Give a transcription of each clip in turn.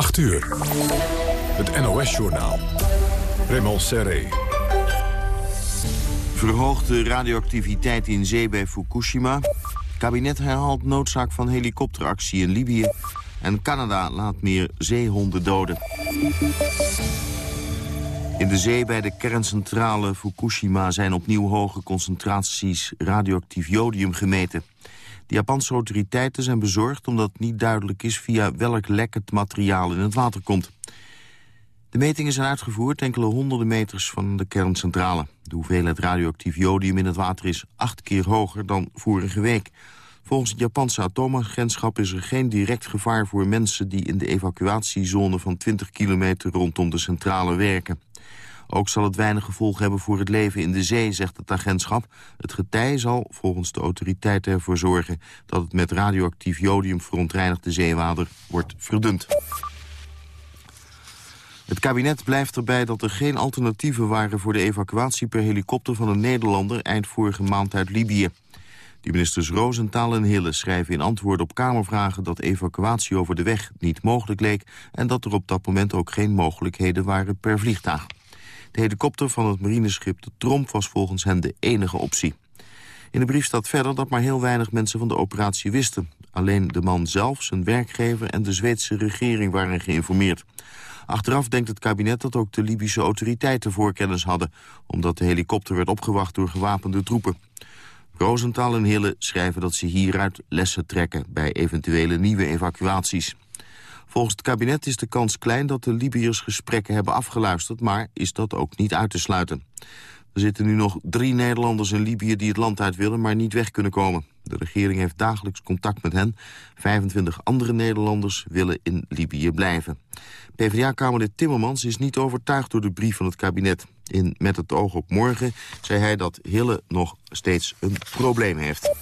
8 uur. Het NOS-journaal. Raymond Serré. Verhoogde radioactiviteit in zee bij Fukushima. Kabinet herhaalt noodzaak van helikopteractie in Libië. En Canada laat meer zeehonden doden. In de zee bij de kerncentrale Fukushima zijn opnieuw hoge concentraties radioactief jodium gemeten. De Japanse autoriteiten zijn bezorgd omdat niet duidelijk is via welk lek het materiaal in het water komt. De metingen zijn uitgevoerd enkele honderden meters van de kerncentrale. De hoeveelheid radioactief jodium in het water is acht keer hoger dan vorige week. Volgens het Japanse atoomagentschap is er geen direct gevaar voor mensen die in de evacuatiezone van 20 kilometer rondom de centrale werken. Ook zal het weinig gevolg hebben voor het leven in de zee, zegt het agentschap. Het getij zal volgens de autoriteiten ervoor zorgen... dat het met radioactief jodium verontreinigde zeewater wordt verdund. Het kabinet blijft erbij dat er geen alternatieven waren... voor de evacuatie per helikopter van een Nederlander... eind vorige maand uit Libië. De ministers Roosentaal en Hille schrijven in antwoord op Kamervragen... dat evacuatie over de weg niet mogelijk leek... en dat er op dat moment ook geen mogelijkheden waren per vliegtuig. De helikopter van het marineschip de Tromp was volgens hen de enige optie. In de brief staat verder dat maar heel weinig mensen van de operatie wisten. Alleen de man zelf, zijn werkgever en de Zweedse regering waren geïnformeerd. Achteraf denkt het kabinet dat ook de Libische autoriteiten voorkennis hadden... omdat de helikopter werd opgewacht door gewapende troepen. Rosenthal en Hille schrijven dat ze hieruit lessen trekken... bij eventuele nieuwe evacuaties. Volgens het kabinet is de kans klein dat de Libiërs gesprekken hebben afgeluisterd... maar is dat ook niet uit te sluiten. Er zitten nu nog drie Nederlanders in Libië die het land uit willen... maar niet weg kunnen komen. De regering heeft dagelijks contact met hen. 25 andere Nederlanders willen in Libië blijven. PvdA-kamerlid Timmermans is niet overtuigd door de brief van het kabinet. In Met het oog op morgen zei hij dat Hille nog steeds een probleem heeft.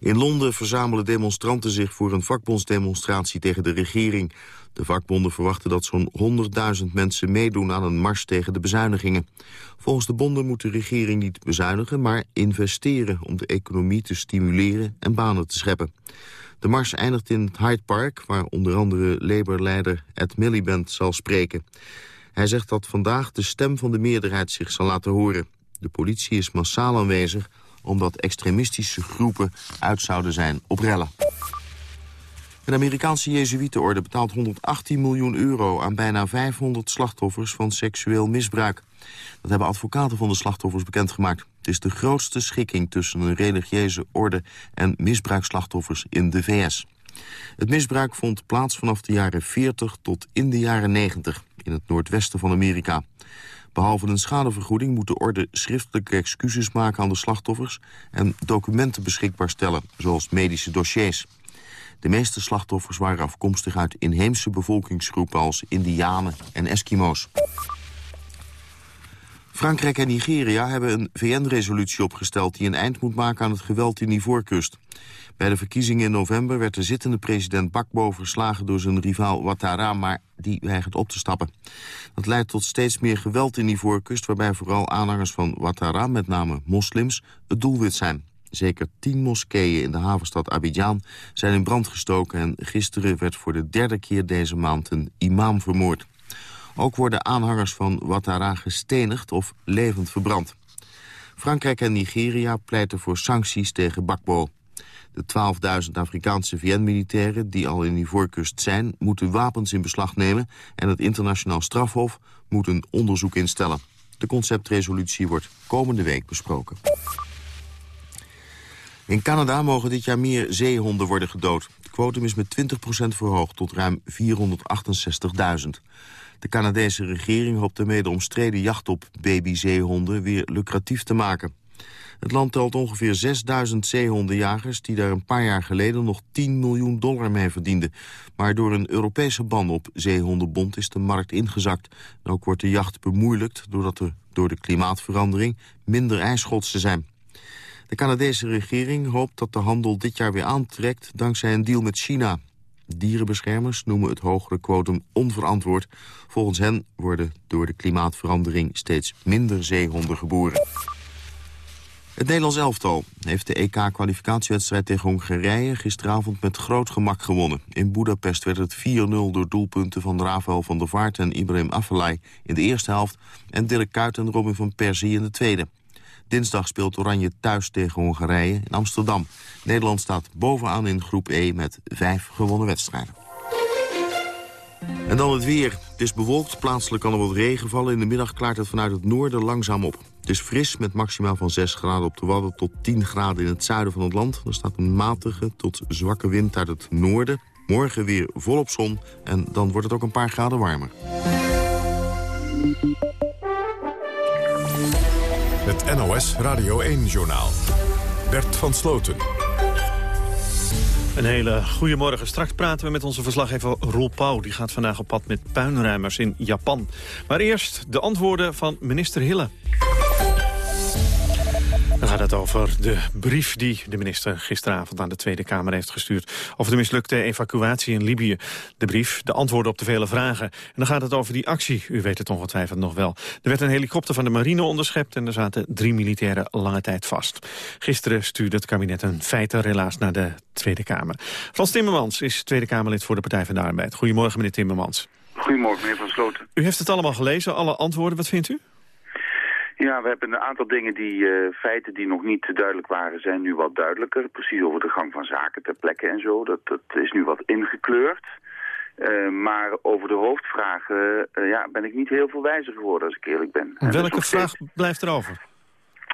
In Londen verzamelen demonstranten zich voor een vakbondsdemonstratie tegen de regering. De vakbonden verwachten dat zo'n 100.000 mensen meedoen aan een mars tegen de bezuinigingen. Volgens de bonden moet de regering niet bezuinigen, maar investeren om de economie te stimuleren en banen te scheppen. De mars eindigt in het Hyde Park, waar onder andere Labour-leider Ed Miliband zal spreken. Hij zegt dat vandaag de stem van de meerderheid zich zal laten horen. De politie is massaal aanwezig omdat extremistische groepen uit zouden zijn op rellen. Een Amerikaanse Jezuïetenorde betaalt 118 miljoen euro aan bijna 500 slachtoffers van seksueel misbruik. Dat hebben advocaten van de slachtoffers bekendgemaakt. Het is de grootste schikking tussen een religieuze orde en misbruikslachtoffers in de VS. Het misbruik vond plaats vanaf de jaren 40 tot in de jaren 90 in het noordwesten van Amerika. Behalve een schadevergoeding moet de orde schriftelijke excuses maken aan de slachtoffers en documenten beschikbaar stellen, zoals medische dossiers. De meeste slachtoffers waren afkomstig uit inheemse bevolkingsgroepen als Indianen en Eskimo's. Frankrijk en Nigeria hebben een VN-resolutie opgesteld... die een eind moet maken aan het geweld in Ivoorkust. Bij de verkiezingen in november werd de zittende president Bakbo verslagen door zijn rivaal Ouattara, maar die weigert op te stappen. Dat leidt tot steeds meer geweld in Ivoorkust, waarbij vooral aanhangers van Ouattara, met name moslims, het doelwit zijn. Zeker tien moskeeën in de havenstad Abidjan zijn in brand gestoken... en gisteren werd voor de derde keer deze maand een imam vermoord. Ook worden aanhangers van Ouattara gestenigd of levend verbrand. Frankrijk en Nigeria pleiten voor sancties tegen Bakbo. De 12.000 Afrikaanse VN-militairen die al in die voorkust zijn... moeten wapens in beslag nemen en het internationaal strafhof moet een onderzoek instellen. De conceptresolutie wordt komende week besproken. In Canada mogen dit jaar meer zeehonden worden gedood. Het kwotum is met 20% verhoogd tot ruim 468.000. De Canadese regering hoopt de mede omstreden jacht op babyzeehonden weer lucratief te maken. Het land telt ongeveer 6000 zeehondenjagers... die daar een paar jaar geleden nog 10 miljoen dollar mee verdienden. Maar door een Europese ban op zeehondenbond is de markt ingezakt. En ook wordt de jacht bemoeilijkt doordat er door de klimaatverandering minder ijsschotsen zijn. De Canadese regering hoopt dat de handel dit jaar weer aantrekt... dankzij een deal met China. Dierenbeschermers noemen het hogere kwotum onverantwoord. Volgens hen worden door de klimaatverandering steeds minder zeehonden geboren. Het Nederlands elftal heeft de EK-kwalificatiewedstrijd tegen Hongarije gisteravond met groot gemak gewonnen. In Budapest werd het 4-0 door doelpunten van Rafael van der Vaart en Ibrahim Afellay in de eerste helft en Dirk Kuyt en Robin van Persie in de tweede. Dinsdag speelt Oranje thuis tegen Hongarije in Amsterdam. Nederland staat bovenaan in groep E met vijf gewonnen wedstrijden. En dan het weer. Het is bewolkt, plaatselijk kan er wat regen vallen. In de middag klaart het vanuit het noorden langzaam op. Het is fris met maximaal van 6 graden op de Wadden tot 10 graden in het zuiden van het land. Er staat een matige tot zwakke wind uit het noorden. Morgen weer volop zon en dan wordt het ook een paar graden warmer. Het NOS Radio 1-journaal. Bert van Sloten. Een hele goede morgen. Straks praten we met onze verslaggever Roel Pauw. Die gaat vandaag op pad met puinruimers in Japan. Maar eerst de antwoorden van minister Hille. Dan gaat het over de brief die de minister gisteravond aan de Tweede Kamer heeft gestuurd. Over de mislukte evacuatie in Libië. De brief, de antwoorden op de vele vragen. En dan gaat het over die actie, u weet het ongetwijfeld nog wel. Er werd een helikopter van de marine onderschept en er zaten drie militairen lange tijd vast. Gisteren stuurde het kabinet een feitenrelaas naar de Tweede Kamer. Frans Timmermans is Tweede Kamerlid voor de Partij van de Arbeid. Goedemorgen meneer Timmermans. Goedemorgen meneer Van Sloten. U heeft het allemaal gelezen, alle antwoorden, wat vindt u? Ja, we hebben een aantal dingen die, uh, feiten die nog niet duidelijk waren, zijn nu wat duidelijker. Precies over de gang van zaken ter plekke en zo. Dat, dat is nu wat ingekleurd. Uh, maar over de hoofdvragen uh, ja, ben ik niet heel veel wijzer geworden, als ik eerlijk ben. En welke vraag steeds... blijft er over?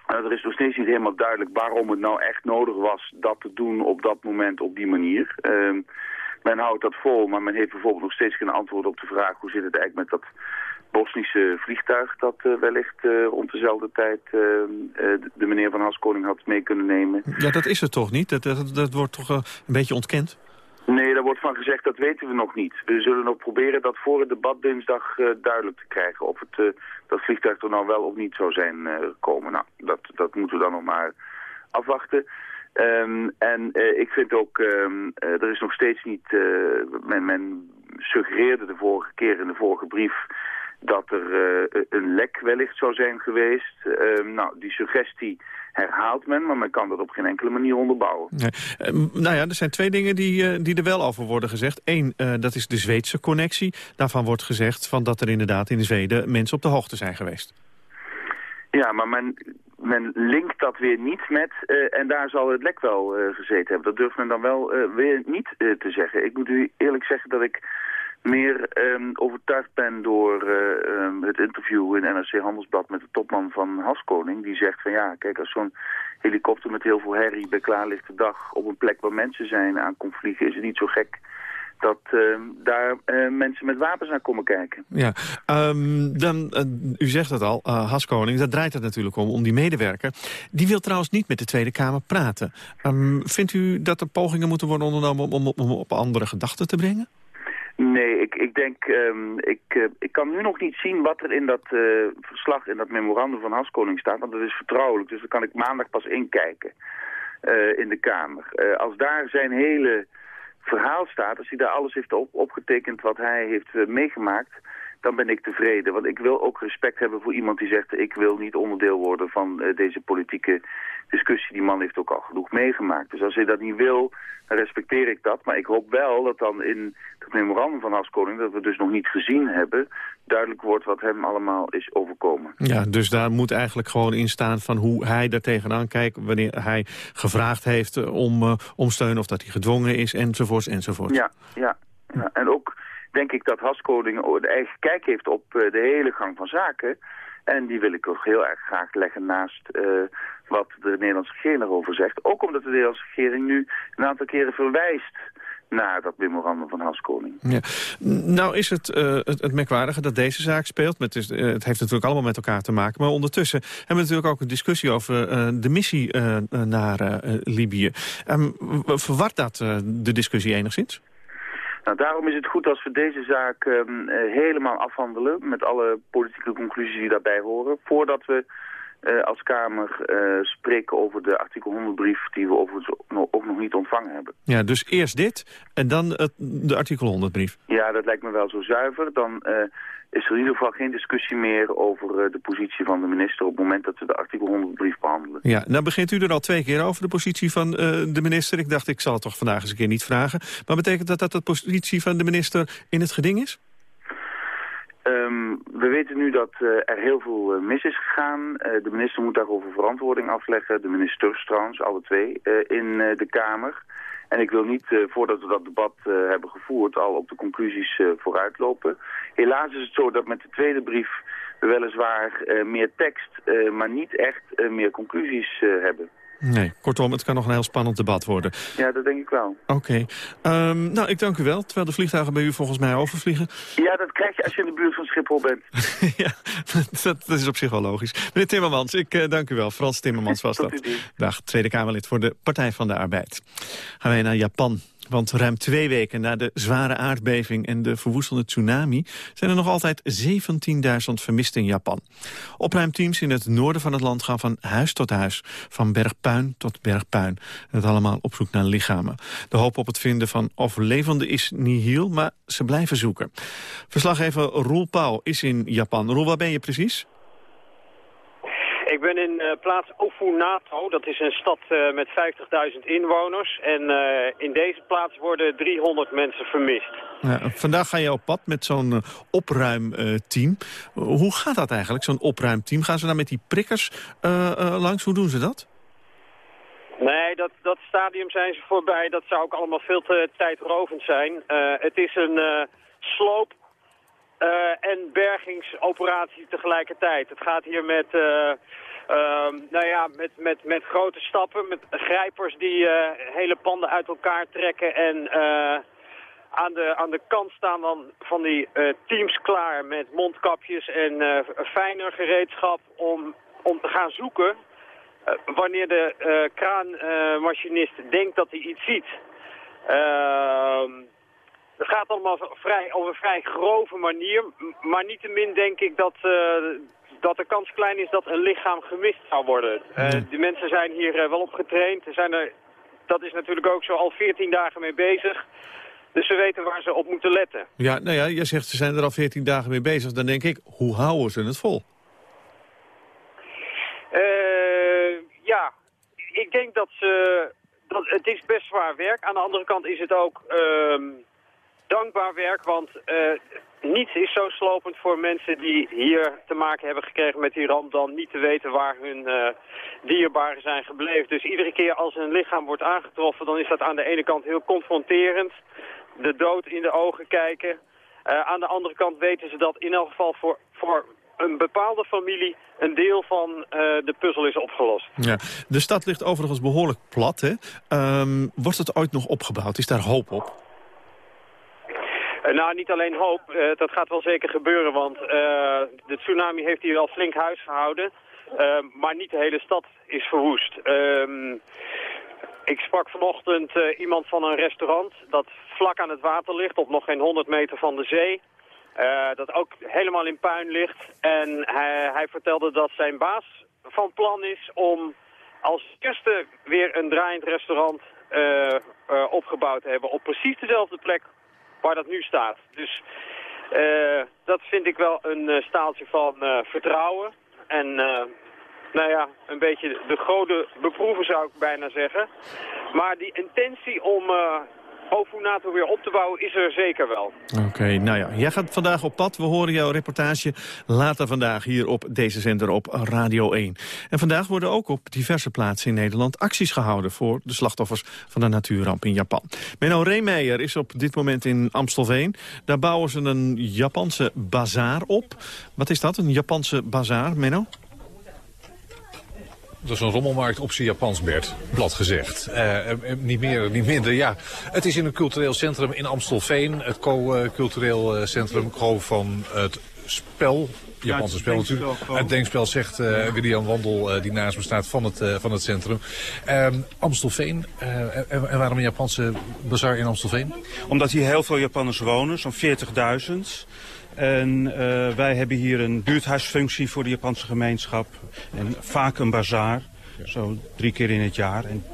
er is nog steeds niet helemaal duidelijk waarom het nou echt nodig was dat te doen op dat moment op die manier. Ehm, men houdt dat vol, maar men heeft bijvoorbeeld nog steeds geen antwoord op de vraag... hoe zit het eigenlijk met dat Bosnische vliegtuig dat uh, wellicht uh, rond dezelfde tijd uh, de meneer Van Haskoning had mee kunnen nemen. Ja, dat is het toch niet? Dat, dat, dat wordt toch een beetje ontkend? Nee, daar wordt van gezegd, dat weten we nog niet. We zullen nog proberen dat voor het debat dinsdag duidelijk te krijgen. Of het, dat vliegtuig er nou wel of niet zou zijn gekomen. Nou, dat, dat moeten we dan nog maar afwachten. Um, en ik vind ook, um, er is nog steeds niet, men, men suggereerde de vorige keer in de vorige brief dat er uh, een lek wellicht zou zijn geweest. Uh, nou, die suggestie herhaalt men, maar men kan dat op geen enkele manier onderbouwen. Nee. Uh, nou ja, er zijn twee dingen die, uh, die er wel over worden gezegd. Eén, uh, dat is de Zweedse connectie. Daarvan wordt gezegd van dat er inderdaad in Zweden mensen op de hoogte zijn geweest. Ja, maar men, men linkt dat weer niet met, en daar zal het lek wel gezeten hebben. Dat durft men dan wel weer niet te zeggen. Ik moet u eerlijk zeggen dat ik meer um, overtuigd ben door uh, um, het interview in NRC Handelsblad met de topman van Haskoning. Die zegt van ja, kijk als zo'n helikopter met heel veel herrie bij klaarlichte dag op een plek waar mensen zijn aan komt vliegen, is het niet zo gek dat uh, daar uh, mensen met wapens naar komen kijken. Ja, dan, uh, u zegt het al, Haskoning, daar draait het natuurlijk om, om die medewerker. Die wil trouwens niet met de Tweede Kamer praten. Vindt u dat er pogingen moeten worden ondernomen om, om, om op andere gedachten te brengen? Nee, ik, ik denk, um, ik, uh, ik kan nu nog niet zien wat er in dat uh, verslag, in dat memorandum van Haskoning staat, want dat is vertrouwelijk. Dus daar kan ik maandag pas inkijken uh, in de Kamer. als daar zijn hele verhaal staat, als hij daar alles heeft op, opgetekend wat hij heeft meegemaakt, dan ben ik tevreden. Want ik wil ook respect hebben voor iemand die zegt... ik wil niet onderdeel worden van uh, deze politieke discussie. Die man heeft ook al genoeg meegemaakt. Dus als hij dat niet wil, dan respecteer ik dat. Maar ik hoop wel dat dan in het memorandum van Haskoning... dat we dus nog niet gezien hebben... duidelijk wordt wat hem allemaal is overkomen. Ja, dus daar moet eigenlijk gewoon in staan van hoe hij daar tegenaan kijkt... wanneer hij gevraagd heeft eh, om, uh, om steun of dat hij gedwongen is, enzovoorts, enzovoorts. Ja, ja. ja. en ook denk ik dat Haskoning de eigen kijk heeft op uh, de hele gang van zaken... En die wil ik ook heel erg graag leggen naast uh, wat de Nederlandse regering erover zegt. Ook omdat de Nederlandse regering nu een aantal keren verwijst naar dat memorandum van Haskoning. Ja. Nou is het, uh, het, het, merkwaardige dat deze zaak speelt. Met, uh, het heeft natuurlijk allemaal met elkaar te maken. Maar ondertussen hebben we natuurlijk ook een discussie over de missie naar Libië. Um, verwart dat de discussie enigszins? Nou, daarom is het goed als we deze zaak um, helemaal afhandelen... met alle politieke conclusies die daarbij horen... voordat we uh, als Kamer uh, spreken over de artikel 100-brief... die we overigens ook nog niet ontvangen hebben. Ja, dus eerst dit en dan het, de artikel 100-brief. Ja, dat lijkt me wel zo zuiver. Dan uh, is er in ieder geval geen discussie meer over de positie van de minister op het moment dat we de artikel 100 brief behandelen. Ja, nou begint u er al twee keer over de positie van de minister. Ik dacht, ik zal het toch vandaag eens een keer niet vragen. Maar betekent dat dat de positie van de minister in het geding is? Um, we weten nu dat uh, er heel veel uh, mis is gegaan. Uh, de minister moet daarover verantwoording afleggen. De ministers trouwens, alle twee, in de Kamer. En ik wil niet, voordat we dat debat hebben gevoerd, al op de conclusies vooruitlopen. Helaas is het zo dat met de tweede brief we weliswaar meer tekst, maar niet echt meer conclusies hebben. Nee, kortom, het kan nog een heel spannend debat worden. Ja, dat denk ik wel. Oké. Ehm, nou, ik dank u wel. Terwijl de vliegtuigen bij u volgens mij overvliegen. Ja, dat krijg je als je in de buurt van Schiphol bent. ja, dat, dat, is op zich wel logisch. Meneer Timmermans, ik uh, dank u wel. Frans Timmermans was dat. Dag, Tweede Kamerlid voor de Partij van de Arbeid. Gaan wij naar Japan. Want ruim twee weken na de zware aardbeving en de verwoestende tsunami... zijn er nog altijd 17.000 vermisten in Japan. Opruimteams in het noorden van het land gaan van huis tot huis. Van bergpuin tot bergpuin. Het allemaal op zoek naar lichamen. De hoop op het vinden van overlevenden is nihil, maar ze blijven zoeken. Verslaggever Roel Pauw is in Japan. Roel, waar ben je precies? Ik ben in uh, plaats Ofunato, dat is een stad uh, met 50.000 inwoners. En uh, in deze plaats worden 300 mensen vermist. Ja, vandaag ga je op pad met zo'n opruimteam. Hoe gaat dat eigenlijk, zo'n opruimteam? Gaan ze dan met die prikkers langs? Hoe doen ze dat? Nee, dat, dat stadium zijn ze voorbij. Dat zou ook allemaal veel te tijdrovend zijn. het is een sloop en bergingsoperatie tegelijkertijd. Het gaat hier met, nou ja, met, met, met grote stappen, met grijpers die uh, hele panden uit elkaar trekken en aan, de, aan de kant staan dan van die teams klaar met mondkapjes en fijner gereedschap om, om te gaan zoeken wanneer de kraanmachinist denkt dat hij iets ziet. Ehm het gaat allemaal vrij, op een vrij grove manier. Maar niettemin denk ik dat, uh, dat de kans klein is dat een lichaam gemist zou worden. Uh, die mensen zijn hier uh, wel op getraind. Zijn er, dat is natuurlijk ook zo al 14 dagen mee bezig. Dus ze weten waar ze op moeten letten. Ja, nou ja, jij zegt ze zijn er al 14 dagen mee bezig. Dan denk ik, hoe houden ze het vol? ja, ik denk dat ze... Dat, het is best zwaar werk. Aan de andere kant is het ook... Ehm, dankbaar werk, want uh, niets is zo slopend voor mensen die hier te maken hebben gekregen met die ramp dan niet te weten waar hun uh, dierbaren zijn gebleven. Dus iedere keer als een lichaam wordt aangetroffen, dan is dat aan de ene kant heel confronterend. De dood in de ogen kijken. Uh, aan de andere kant weten ze dat in elk geval voor, voor een bepaalde familie een deel van uh, de puzzel is opgelost. Ja. De stad ligt overigens behoorlijk plat. Hè? Um, wordt het ooit nog opgebouwd? Is daar hoop op? Uh, nou, niet alleen hoop. Uh, dat gaat wel zeker gebeuren, want uh, de tsunami heeft hier al flink huis gehouden. maar niet de hele stad is verwoest. Ehm, ik sprak vanochtend iemand van een restaurant dat vlak aan het water ligt, op nog geen 100 meter van de zee. dat ook helemaal in puin ligt. En hij, hij vertelde dat zijn baas van plan is om als eerste weer een draaiend restaurant opgebouwd te hebben op precies dezelfde plek waar dat nu staat. Dus uh, dat vind ik wel een uh, staaltje van uh, vertrouwen. En nou ja, een beetje de goden beproeven zou ik bijna zeggen. Maar die intentie om NATO weer op te bouwen is er zeker wel. Oké, nou ja, jij gaat vandaag op pad. We horen jouw reportage later vandaag hier op deze zender op Radio 1. En vandaag worden ook op diverse plaatsen in Nederland acties gehouden... voor de slachtoffers van de natuurramp in Japan. Menno Reemeijer is op dit moment in Amstelveen. Daar bouwen ze een Japanse bazaar op. Wat is dat, een Japanse bazaar, Menno? Dat is een rommelmarkt op zijn Japans, Bert. Plat gezegd. Uh, niet meer, niet minder. Ja, het is in een cultureel centrum in Amstelveen. Het co-cultureel centrum co van het spel. Japanse spel natuurlijk. Het denkspel zegt uh, William Wandel, uh, die naast me staat, van het, uh, van het centrum. Um, Amstelveen. En, en, waarom een Japanse bazaar in Amstelveen? Omdat hier heel veel Japanners wonen, zo'n 40.000. En uh, wij hebben hier een buurthuisfunctie voor de Japanse gemeenschap. En vaak een bazaar, zo drie keer in het jaar. En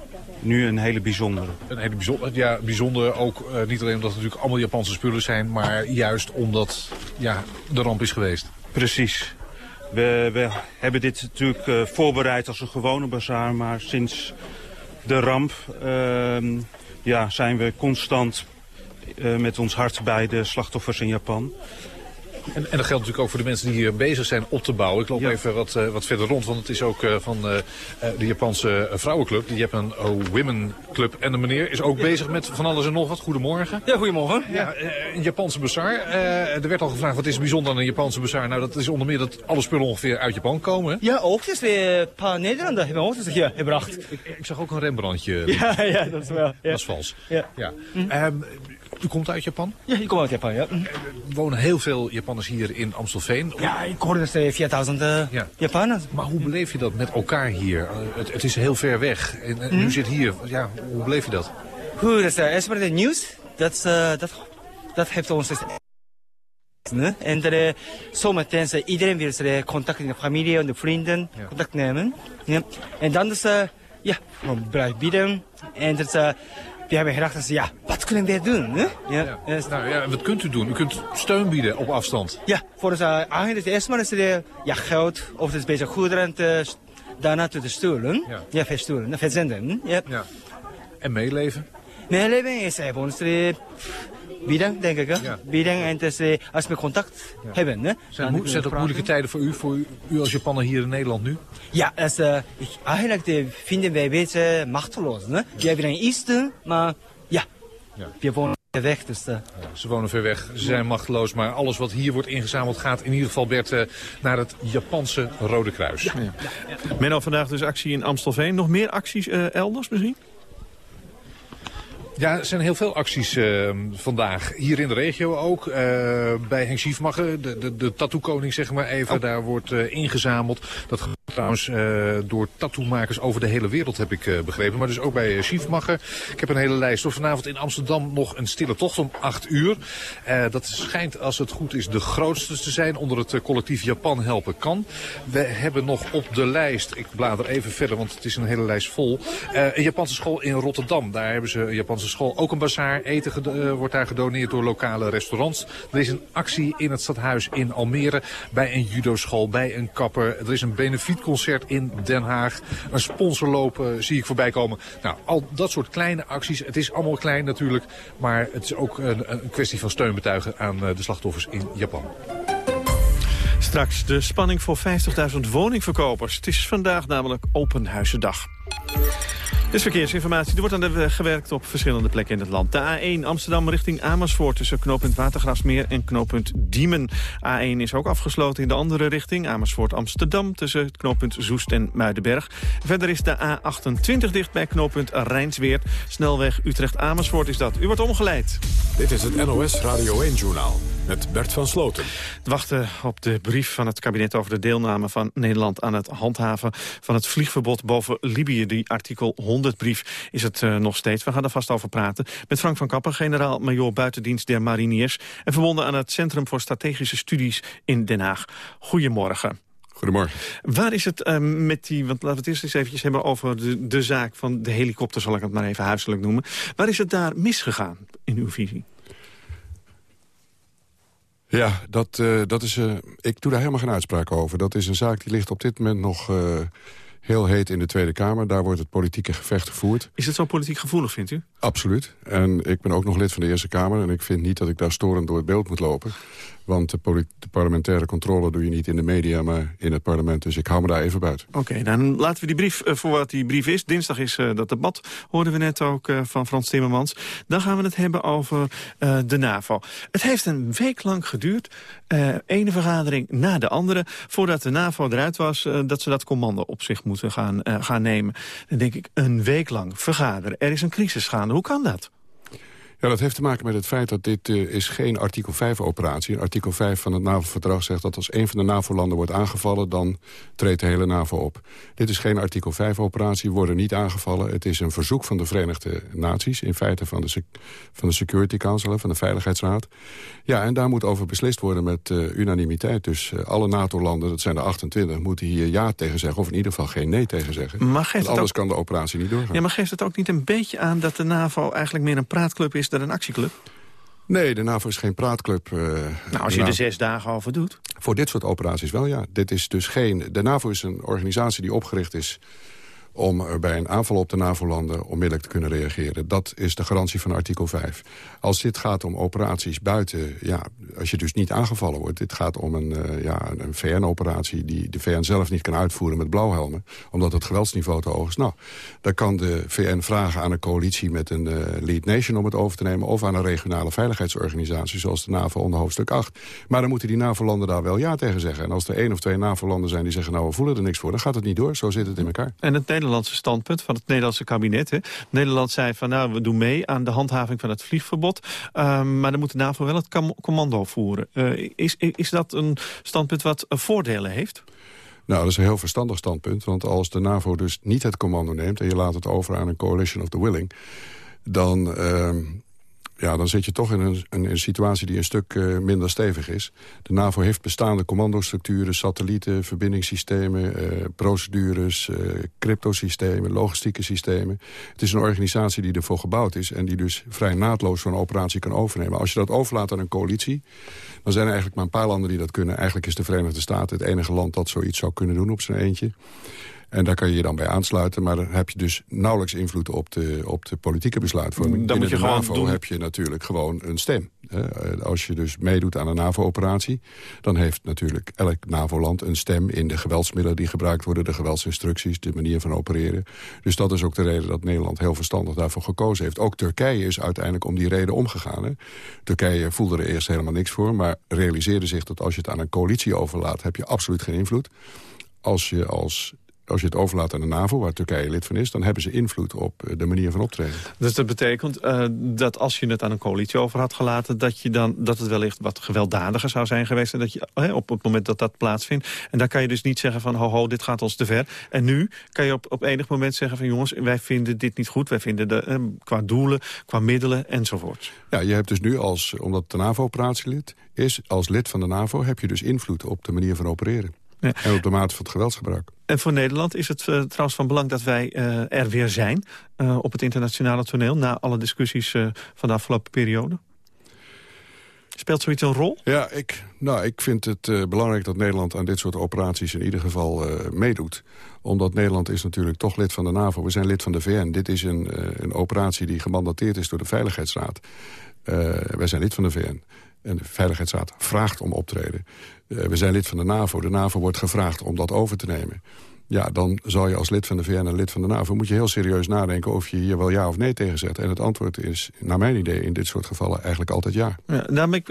nu een hele bijzondere. Een hele bijzonder, ja, bijzonder ook uh, niet alleen omdat het natuurlijk allemaal Japanse spullen zijn... maar juist omdat ja, de ramp is geweest. Precies. We, we hebben dit natuurlijk uh, voorbereid als een gewone bazaar... maar sinds de ramp uh, ja, zijn we constant met ons hart bij de slachtoffers in Japan. En, en, dat geldt natuurlijk ook voor de mensen die hier bezig zijn op te bouwen. Ik loop ja. even wat, uh, wat verder rond, want het is ook uh, van uh, de Japanse vrouwenclub. Die hebben een Women Club. En de meneer is ook bezig met van alles en nog wat. Goedemorgen. Ja, goedemorgen. Ja, een Japanse bazaar. er werd al gevraagd, wat is bijzonder aan een Japanse bazaar? Nou, dat is onder meer dat alle spullen ongeveer uit Japan komen. Ja, ook. Dus een paar Nederlanders hebben ons hier gebracht. Ik, ik, zag ook een Rembrandtje. Ja, ja, dat is wel. Ja. Dat is vals. Ja. ja. Mm. Um, u komt uit Japan? Ja, ik kom uit Japan, ja. Er wonen heel veel Japanners hier in Amstelveen. Ja, ik hoorde dat er 4000 uh, ja. Japaners. Maar hoe beleef je dat met elkaar hier? Uh, het, het, is heel ver weg. En uh, mm. u zit hier. Ja, hoe beleef je dat? Goed, dat is uh, het nieuws. Dat, dat, dat heeft ons... Dus en er, zometeen iedereen wil ze contact met de familie en de vrienden ja. contact nemen. Ja. En dan is, ja, bieden. En we hebben gedacht, dat ze, ja, wat kunnen we doen? Hè? Ja, ja. Nou, ja, wat kunt u doen? U kunt steun bieden op afstand. Ja, voor ons uh, eigenlijk eerst maar is er ja, geld of het is bezig goederen te, daarna te sturen. Ja, ja versturen, verzenden. Ja. ja. En meeleven? Meeleven is voor bieden, denk ik. Hè? Ja. Bieden en dus, als we contact ja. hebben. Hè? Zijn, mo zijn het ook moeilijke tijden voor u, voor u, u als Japaner hier in Nederland nu? Ja, dus, uh, ik, eigenlijk de, vinden wij een beetje machteloos. Hè? We hebben een iets doen, maar ja, ja. we wonen ver weg. Dus, uh. ja, ze wonen ver weg, ze zijn machteloos, maar alles wat hier wordt ingezameld gaat in ieder geval, Bert, uh, naar het Japanse Rode Kruis. Ja. Ja. Menno, vandaag dus actie in Amstelveen. Nog meer acties elders misschien? Ja, er zijn heel veel acties uh, vandaag. Hier in de regio ook. Uh, bij Henk Schiefmacher, de, de, de tattoo-koning zeg maar even. Oh. Daar wordt uh, ingezameld. Dat trouwens door tattoo-makers over de hele wereld heb ik begrepen. Maar dus ook bij Schiefmacher. Ik heb een hele lijst. Of vanavond in Amsterdam nog een stille tocht om 8 uur. dat schijnt als het goed is de grootste te zijn onder het collectief Japan Helpen Kan. We hebben nog op de lijst, ik blader even verder want het is een hele lijst vol. een Japanse school in Rotterdam. Daar hebben ze een Japanse school. Ook een bazaar. Eten uh, wordt daar gedoneerd door lokale restaurants. Er is een actie in het stadhuis in Almere. Bij een judoschool, bij een kapper. Er is een benefietconcert in Den Haag. Een sponsorloop uh, zie ik voorbij komen. Nou, al dat soort kleine acties. Het is allemaal klein natuurlijk. Maar het is ook een, een kwestie van steun betuigen aan uh, de slachtoffers in Japan. Straks de spanning voor 50.000 woningverkopers. Het is vandaag namelijk Open Huizendag. Dus verkeersinformatie. Er wordt aan de gewerkt op verschillende plekken in het land. De A1 Amsterdam richting Amersfoort tussen knooppunt Watergrasmeer en knooppunt Diemen. A1 is ook afgesloten in de andere richting. Amersfoort Amsterdam tussen het knooppunt Zoest en Muidenberg. Verder is de A28 dicht bij knooppunt Rijnsweert. Snelweg Utrecht-Amersfoort is dat. U wordt omgeleid. Dit is het NOS Radio 1-journaal met Bert van Sloten. Het wachten op de brief van het kabinet over de deelname van Nederland... aan het handhaven van het vliegverbod boven Libië. Die artikel 100-brief is het uh, nog steeds. We gaan er vast over praten met Frank van Kappen... generaal-majoor buitendienst der mariniers... en verbonden aan het Centrum voor Strategische Studies in Den Haag. Goedemorgen. Goedemorgen. Waar is het uh, met die, want laten we het eerst eens eventjes hebben over de, de zaak van de helikopter, zal ik het maar even huiselijk noemen. Waar is het daar misgegaan in uw visie? Ja, dat, uh, dat is, uh, ik doe daar helemaal geen uitspraak over. Dat is een zaak die ligt op dit moment nog heel heet in de Tweede Kamer. Daar wordt het politieke gevecht gevoerd. Is het zo politiek gevoelig, vindt u? Absoluut. En ik ben ook nog lid van de Eerste Kamer... en ik vind niet dat ik daar storend door het beeld moet lopen. Want de, parlementaire controle doe je niet in de media, maar in het parlement. Dus ik hou me daar even buiten. Oké, dan laten we die brief uh, voor wat die brief is. Dinsdag is uh, dat debat, hoorden we net ook uh, van Frans Timmermans. Dan gaan we het hebben over de NAVO. Het heeft een week lang geduurd, ene vergadering na de andere... voordat de NAVO eruit was, dat ze dat commando op zich moeten gaan, gaan nemen. Dan denk ik, een week lang vergaderen. Er is een crisis gaande. Hoe kan dat? Ja, dat heeft te maken met het feit dat dit uh, is geen artikel 5-operatie. Artikel 5 van het NAVO-verdrag zegt dat als een van de NAVO-landen wordt aangevallen... dan treedt de hele NAVO op. Dit is geen artikel 5-operatie, worden niet aangevallen. Het is een verzoek van de Verenigde Naties, in feite van de, van de Security Council, van de Veiligheidsraad. Ja, en daar moet over beslist worden met uh, unanimiteit. Dus uh, alle NATO-landen, dat zijn er 28, moeten hier ja tegen zeggen... of in ieder geval geen nee tegen zeggen. Maar anders ook... kan de operatie niet doorgaan. Ja, maar geeft het ook niet een beetje aan dat de NAVO eigenlijk meer een praatclub is dan een actieclub? Nee, de NAVO is geen praatclub. Uh, nou, als je er zes dagen over doet. Voor dit soort operaties wel, ja. Dit is dus geen, de NAVO is een organisatie die opgericht is om bij een aanval op de NAVO-landen onmiddellijk te kunnen reageren. Dat is de garantie van artikel 5. Als dit gaat om operaties buiten, ja, als je dus niet aangevallen wordt... dit gaat om een, uh, ja, een VN-operatie die de VN zelf niet kan uitvoeren met blauwhelmen... omdat het geweldsniveau te hoog is. Nou, dan kan de VN vragen aan een coalitie met een uh, lead nation om het over te nemen... of aan een regionale veiligheidsorganisatie zoals de NAVO onder hoofdstuk 8. Maar dan moeten die NAVO-landen daar wel ja tegen zeggen. En als er één of twee NAVO-landen zijn die zeggen... nou, we voelen er niks voor, dan gaat het niet door. Zo zit het in elkaar. En het Nederlandse standpunt van het Nederlandse kabinet. Hè. Nederland zei van nou, we doen mee aan de handhaving van het vliegverbod. Uh, maar dan moet de NAVO wel het commando voeren. Uh, is, is dat een standpunt wat voordelen heeft? Nou, dat is een heel verstandig standpunt. Want als de NAVO dus niet het commando neemt... en je laat het over aan een coalition of the willing... dan, uh, ja, dan zit je toch in een, een, situatie die een stuk uh, minder stevig is. De NAVO heeft bestaande commandostructuren, satellieten, verbindingssystemen, uh, procedures, uh, cryptosystemen, logistieke systemen. Het is een organisatie die ervoor gebouwd is en die dus vrij naadloos zo'n operatie kan overnemen. Als je dat overlaat aan een coalitie, dan zijn er eigenlijk maar een paar landen die dat kunnen. Eigenlijk is de Verenigde Staten het enige land dat zoiets zou kunnen doen op zijn eentje. En daar kan je je dan bij aansluiten. Maar dan heb je dus nauwelijks invloed op de, op de politieke besluitvorming. Dan moet je de gewoon NAVO doen. heb je natuurlijk gewoon een stem. Als je dus meedoet aan een NAVO-operatie... dan heeft natuurlijk elk NAVO-land een stem in de geweldsmiddelen die gebruikt worden... de geweldsinstructies, de manier van opereren. Dus dat is ook de reden dat Nederland heel verstandig daarvoor gekozen heeft. Ook Turkije is uiteindelijk om die reden omgegaan. Hè? Turkije voelde er eerst helemaal niks voor... maar realiseerde zich dat als je het aan een coalitie overlaat... heb je absoluut geen invloed. Als je als als je het overlaat aan de NAVO, waar Turkije lid van is... dan hebben ze invloed op eh, de manier van optreden. Dus dat betekent uh, dat als je het aan een coalitie over had gelaten... dat, je dan, dat het wellicht wat gewelddadiger zou zijn geweest... En dat je, op het moment dat dat plaatsvindt. En daar kan je dus niet zeggen van... ho, ho dit gaat ons te ver. En nu kan je op, op enig moment zeggen van... jongens, wij vinden dit niet goed. Wij vinden de, qua doelen, qua middelen enzovoort. Ja, je hebt dus nu als, omdat de NAVO-operatielid is... als lid van de NAVO heb je dus invloed op de manier van opereren. Ja. En op de mate van het geweldsgebruik. En voor Nederland is het uh, trouwens van belang dat wij uh, er weer zijn... Uh, op het internationale toneel... na alle discussies van de afgelopen periode? Speelt zoiets een rol? Ja, ik, nou, ik vind het belangrijk dat Nederland aan dit soort operaties in ieder geval meedoet. Omdat Nederland is natuurlijk toch lid van de NAVO. We zijn lid van de VN. Dit is een, een operatie die gemandateerd is door de Veiligheidsraad. wij zijn lid van de VN. En de Veiligheidsraad vraagt om optreden. Uh, we zijn lid van de NAVO. De NAVO wordt gevraagd om dat over te nemen. Ja, dan zal je als lid van de VN en lid van de NAVO... moet je heel serieus nadenken of je hier wel ja of nee tegen zet. En het antwoord is, naar mijn idee, in dit soort gevallen eigenlijk altijd ja. ja nou,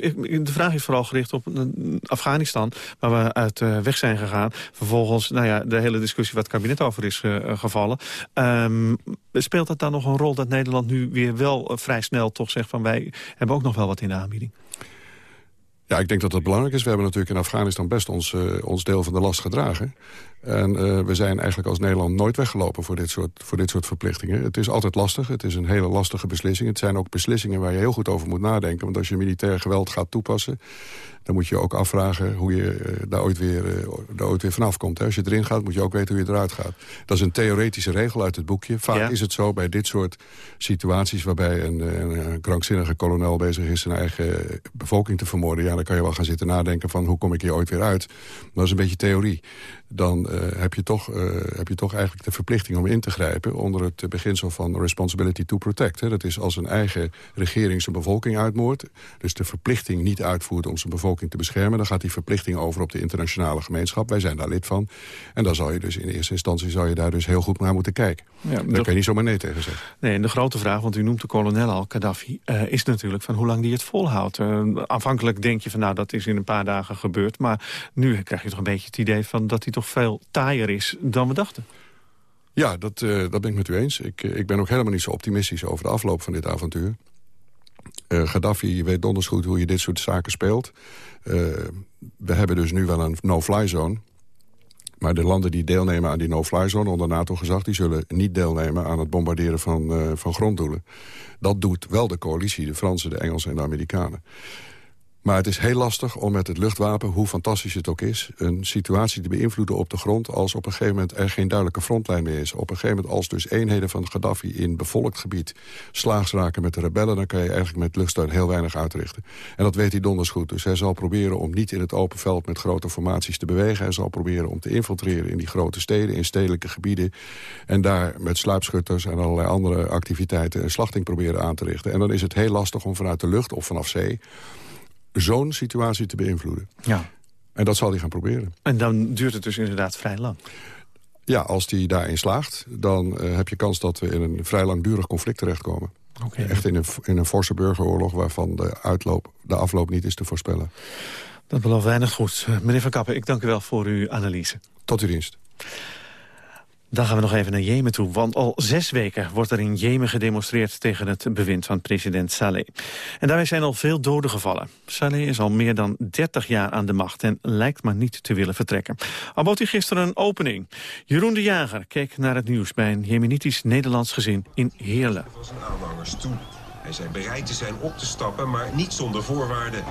de vraag is vooral gericht op Afghanistan... waar we uit uh, weg zijn gegaan. Vervolgens, nou ja, de hele discussie waar het kabinet over is gevallen. Um, speelt dat dan nog een rol dat Nederland nu weer wel vrij snel toch zegt... van wij hebben ook nog wel wat in de aanbieding? Ja, ik denk dat dat belangrijk is. We hebben natuurlijk in Afghanistan best ons, uh, ons deel van de last gedragen. En uh, we zijn eigenlijk als Nederland nooit weggelopen voor dit, soort, voor dit soort verplichtingen. Het is altijd lastig. Het is een hele lastige beslissing. Het zijn ook beslissingen waar je heel goed over moet nadenken. Want als je militair geweld gaat toepassen... dan moet je ook afvragen hoe je uh, daar, ooit weer, daar ooit weer vanaf komt. Hè. Als je erin gaat, moet je ook weten hoe je eruit gaat. Dat is een theoretische regel uit het boekje. Vaak ja. is het zo bij dit soort situaties... waarbij een, een, een krankzinnige kolonel bezig is zijn eigen bevolking te vermoorden. Ja, dan kan je wel gaan zitten nadenken van hoe kom ik hier ooit weer uit. Maar dat is een beetje theorie dan uh, heb, je toch, uh, heb je toch eigenlijk de verplichting om in te grijpen... onder het beginsel van responsibility to protect. Hè. Dat is als een eigen regering zijn bevolking uitmoordt... dus de verplichting niet uitvoert om zijn bevolking te beschermen... dan gaat die verplichting over op de internationale gemeenschap. Wij zijn daar lid van. En dan zal je dus in eerste instantie zou je daar dus heel goed naar moeten kijken. Ja, daar kan je niet zomaar nee tegen zeggen. Nee, en de grote vraag, want u noemt de kolonel al, Gaddafi... Uh, is natuurlijk van hoe lang die het volhoudt. aanvankelijk denk je van nou, dat is in een paar dagen gebeurd... maar nu krijg je toch een beetje het idee van dat hij toch veel taaier is dan we dachten. Ja, dat, uh, dat ben ik met u eens. Ik, ik ben ook helemaal niet zo optimistisch over de afloop van dit avontuur. Gaddafi, je weet donders goed hoe je dit soort zaken speelt. we hebben dus nu wel een no-fly zone. Maar de landen die deelnemen aan die no-fly zone onder NATO-gezag... die zullen niet deelnemen aan het bombarderen van, van gronddoelen. Dat doet wel de coalitie, de Fransen, de Engelsen en de Amerikanen. Maar het is heel lastig om met het luchtwapen, hoe fantastisch het ook is... een situatie te beïnvloeden op de grond... als op een gegeven moment er geen duidelijke frontlijn meer is. Op een gegeven moment als dus eenheden van Gaddafi in bevolkt gebied... slaags raken met de rebellen... dan kan je eigenlijk met luchtsteun heel weinig uitrichten. En dat weet hij donders goed. Dus hij zal proberen om niet in het open veld met grote formaties te bewegen. Hij zal proberen om te infiltreren in die grote steden, in stedelijke gebieden. En daar met sluipschutters en allerlei andere activiteiten... een slachting proberen aan te richten. En dan is het heel lastig om vanuit de lucht of vanaf zee zo'n situatie te beïnvloeden. Ja. En dat zal hij gaan proberen. En dan duurt het dus inderdaad vrij lang. Ja, als hij daarin slaagt, dan uh, heb je kans dat we in een vrij langdurig conflict terechtkomen. Okay. Echt in een, in een forse burgeroorlog waarvan de, uitloop, de afloop niet is te voorspellen. Dat belooft weinig goed. Uh, meneer Van Kappen, ik dank u wel voor uw analyse. Tot uw dienst. Dan gaan we nog even naar Jemen toe, want al zes weken wordt er in Jemen gedemonstreerd tegen het bewind van president Saleh. En daarbij zijn al veel doden gevallen. Saleh is al meer dan 30 jaar aan de macht en lijkt maar niet te willen vertrekken. Al bood hij gisteren een opening. Jeroen de Jager keek naar het nieuws bij een Jemenitisch-Nederlands gezin in Heerlen. zijn aanhangers toe. Hij zei bereid te zijn op te stappen, maar niet zonder voorwaarden.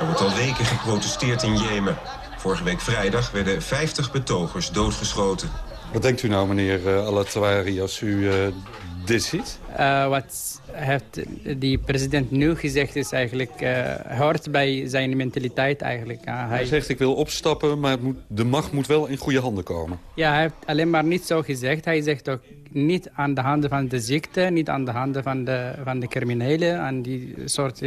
Er wordt al weken geprotesteerd in Jemen. Vorige week vrijdag werden 50 betogers doodgeschoten. Wat denkt u nou, meneer uh, Alatawari, als u uh, dit ziet? Uh, wat heeft die president nu gezegd is eigenlijk... hoort bij zijn mentaliteit eigenlijk. hij... hij... zegt ik wil opstappen, maar moet, de macht moet wel in goede handen komen. Ja, hij heeft alleen maar niet zo gezegd. Hij zegt ook niet aan de handen van de ziekte, niet aan de handen van de, van de criminelen... aan die soort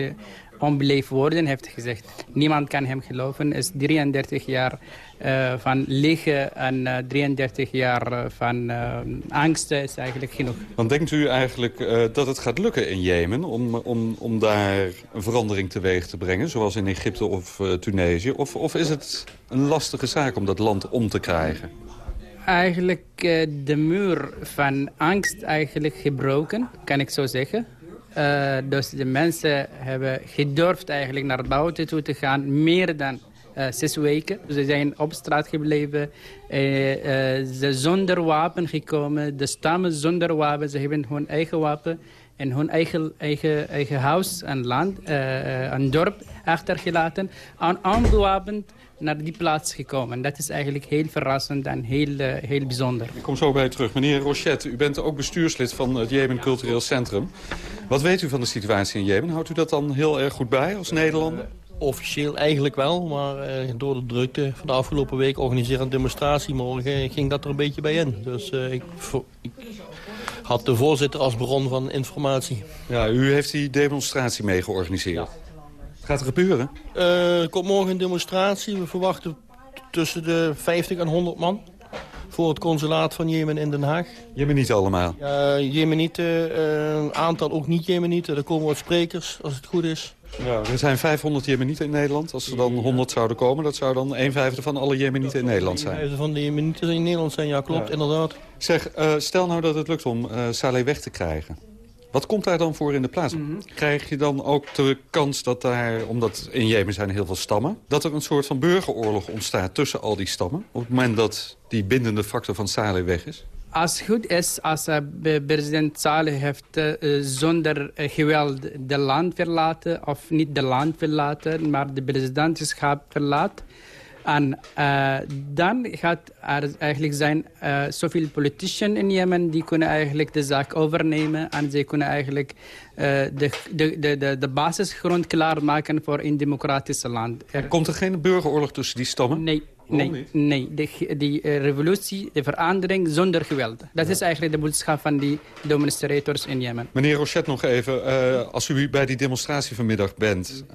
onbeleefd woorden heeft gezegd. Niemand kan hem geloven. is 33 jaar uh, van liggen en uh, 33 jaar uh, van angst is eigenlijk genoeg. Dan denkt u eigenlijk dat het gaat lukken in Jemen om, om, om daar een verandering teweeg te brengen, zoals in Egypte of Tunesië? Of, of is het een lastige zaak om dat land om te krijgen? Eigenlijk de muur van angst eigenlijk gebroken, kan ik zo zeggen. Uh, dus de mensen hebben gedurfd eigenlijk naar buiten toe te gaan, meer dan uh, zes weken. Ze zijn op straat gebleven, uh, ze zonder wapen gekomen, de stammen zonder wapen. Ze hebben hun eigen wapen en hun eigen, eigen, eigen huis en land, een dorp achtergelaten. En onbewapend naar die plaats gekomen. Dat is eigenlijk heel verrassend en heel, uh, heel bijzonder. Ik kom zo bij u terug. Meneer Rochet, u bent ook bestuurslid van het Jemen Cultureel Centrum. Wat weet u van de situatie in Jemen? Houdt u dat dan heel erg goed bij als Nederlander? Officieel eigenlijk wel, maar uh, door de drukte van de afgelopen week organiseren een demonstratie morgen ging dat er een beetje bij in. Dus uh, ik, ik, had de voorzitter als bron van informatie. Ja, u heeft die demonstratie mee georganiseerd. Ja. Gaat er gebeuren? Uh, er komt morgen een demonstratie. We verwachten tussen de 50 en 100 man voor het consulaat van Jemen in Den Haag. Jemenieten allemaal? Ja, Jemenieten, uh, een aantal ook niet-Jemenieten. Er komen wat sprekers, als het goed is. Ja, er zijn 500 Jemenieten in Nederland. Als er dan 100 zouden komen, dat zou dan een vijfde van alle Jemenieten in Nederland zijn. Een vijfde van de Jemenieten in Nederland zijn, ja klopt, ja. inderdaad. Zeg, uh, stel nou dat het lukt om uh, Saleh weg te krijgen. Wat komt daar dan voor in de plaats? Mm -hmm. Krijg je dan ook de kans dat daar, omdat in Jemen zijn heel veel stammen... dat er een soort van burgeroorlog ontstaat tussen al die stammen... op het moment dat die bindende factor van Saleh weg is? Als het goed is, als uh, president Saleh heeft uh, zonder uh, geweld de land verlaten... of niet de land verlaten, maar de presidentschap verlaten... En uh, dan gaat er eigenlijk zijn uh, zoveel politici in Jemen... die kunnen eigenlijk de zaak overnemen... en ze kunnen eigenlijk uh, de, de, de, de basisgrond klaarmaken voor een democratisch land. Er... Komt er geen burgeroorlog tussen die stammen? Nee. Nee, nee. De, die uh, revolutie, de verandering zonder geweld. Dat ja. is eigenlijk de boodschap van die demonstrators in Jemen. Meneer Rochet nog even, als u bij die demonstratie vanmiddag bent...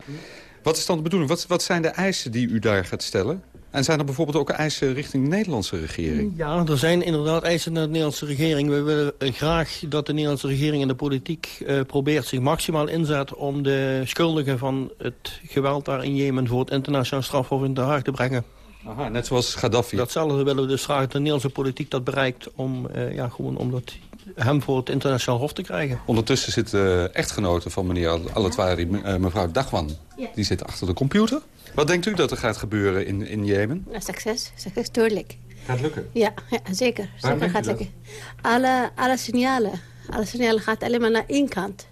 Wat is dan de bedoeling? Wat, wat zijn de eisen die u daar gaat stellen? En zijn er bijvoorbeeld ook eisen richting de Nederlandse regering? Ja, er zijn inderdaad eisen naar de Nederlandse regering. We willen graag dat de Nederlandse regering en de politiek uh, probeert zich maximaal inzet... om de schuldigen van het geweld daar in Jemen voor het internationaal strafhof in de Haag te brengen. Aha, net zoals Gaddafi. Datzelfde willen we dus graag de Nederlandse politiek dat bereikt... om, uh, ja, gewoon om dat hem voor het internationaal hof te krijgen. Ondertussen zit de echtgenote van meneer Alatwari, uh, mevrouw Dagwan, ja. die zit achter de computer. Wat denkt u dat er gaat gebeuren in, in Jemen? Succes, succes, tuurlijk. Gaat lukken? Ja, ja zeker. zeker gaat lukken. Alle, alle signalen, alle signalen gaat alleen maar naar één kant.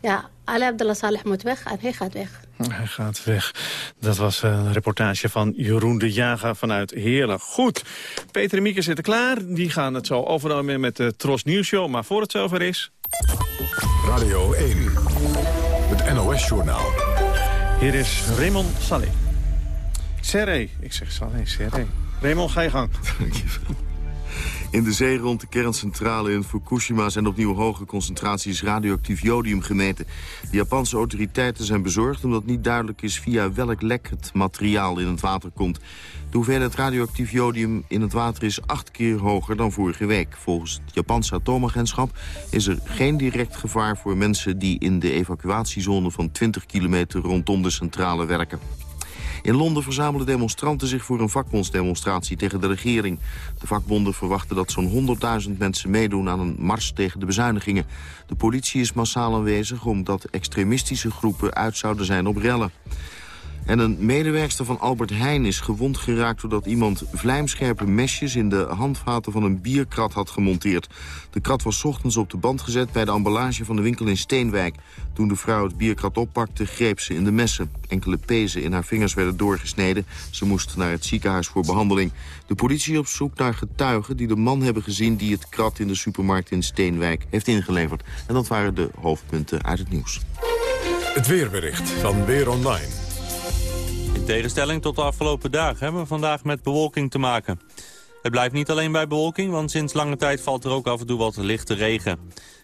Ja, Ali Abdullah Saleh moet weg en hij gaat weg. Hij gaat weg. Dat was een reportage van Jeroen de Jager vanuit Heerlen. Goed, Peter en Mieke zitten klaar. Die gaan het zo overnemen met de Tros Nieuws Show. Maar voor het zover is... Radio 1, het NOS-journaal. Hier is Raymond Saleh. Serre, ik zeg Saleh, Serre. Raymond, ga je gang. Dankjewel. In de zee rond de kerncentrale in Fukushima zijn opnieuw hoge concentraties radioactief jodium gemeten. De Japanse autoriteiten zijn bezorgd omdat niet duidelijk is via welk lek het materiaal in het water komt. De hoeveelheid radioactief jodium in het water is acht keer hoger dan vorige week. Volgens het Japanse atoomagentschap is er geen direct gevaar voor mensen die in de evacuatiezone van 20 kilometer rondom de centrale werken. In Londen verzamelen demonstranten zich voor een vakbondsdemonstratie tegen de regering. De vakbonden verwachten dat zo'n 100.000 mensen meedoen aan een mars tegen de bezuinigingen. De politie is massaal aanwezig omdat extremistische groepen uit zouden zijn op rellen. En een medewerkster van Albert Heijn is gewond geraakt... doordat iemand vlijmscherpe mesjes in de handvaten van een bierkrat had gemonteerd. De krat was ochtends op de band gezet bij de emballage van de winkel in Steenwijk. Toen de vrouw het bierkrat oppakte, greep ze in de messen. Enkele pezen in haar vingers werden doorgesneden. Ze moest naar het ziekenhuis voor behandeling. De politie op zoek naar getuigen die de man hebben gezien... die het krat in de supermarkt in Steenwijk heeft ingeleverd. En dat waren de hoofdpunten uit het nieuws. Het weerbericht van Weer Online. In tegenstelling tot de afgelopen dagen hebben we vandaag met bewolking te maken. Het blijft niet alleen bij bewolking, want sinds lange tijd valt er ook af en toe wat lichte regen.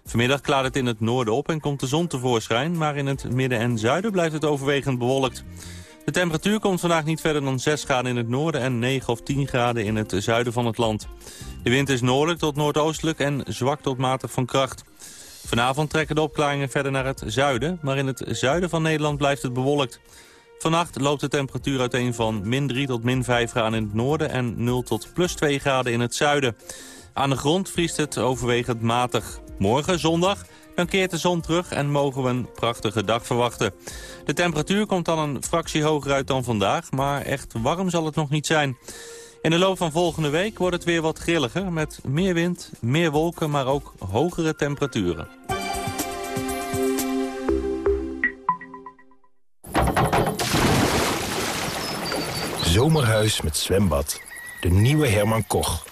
Vanmiddag klaart het in het noorden op en komt de zon tevoorschijn... maar in het midden en zuiden blijft het overwegend bewolkt. De temperatuur komt vandaag niet verder dan 6 graden in het noorden... en 9 of 10 graden in het zuiden van het land. De wind is noordelijk tot noordoostelijk en zwak tot matig van kracht. Vanavond trekken de opklaringen verder naar het zuiden... maar in het zuiden van Nederland blijft het bewolkt. Vannacht loopt de temperatuur uiteen van min 3 tot min 5 graden in het noorden... en 0 tot plus 2 graden in het zuiden. Aan de grond vriest het overwegend matig. Morgen, zondag, dan keert de zon terug en mogen we een prachtige dag verwachten. De temperatuur komt dan een fractie hoger uit dan vandaag... maar echt warm zal het nog niet zijn. In de loop van volgende week wordt het weer wat grilliger... met meer wind, meer wolken, maar ook hogere temperaturen. Zomerhuis met zwembad. De nieuwe Herman Koch.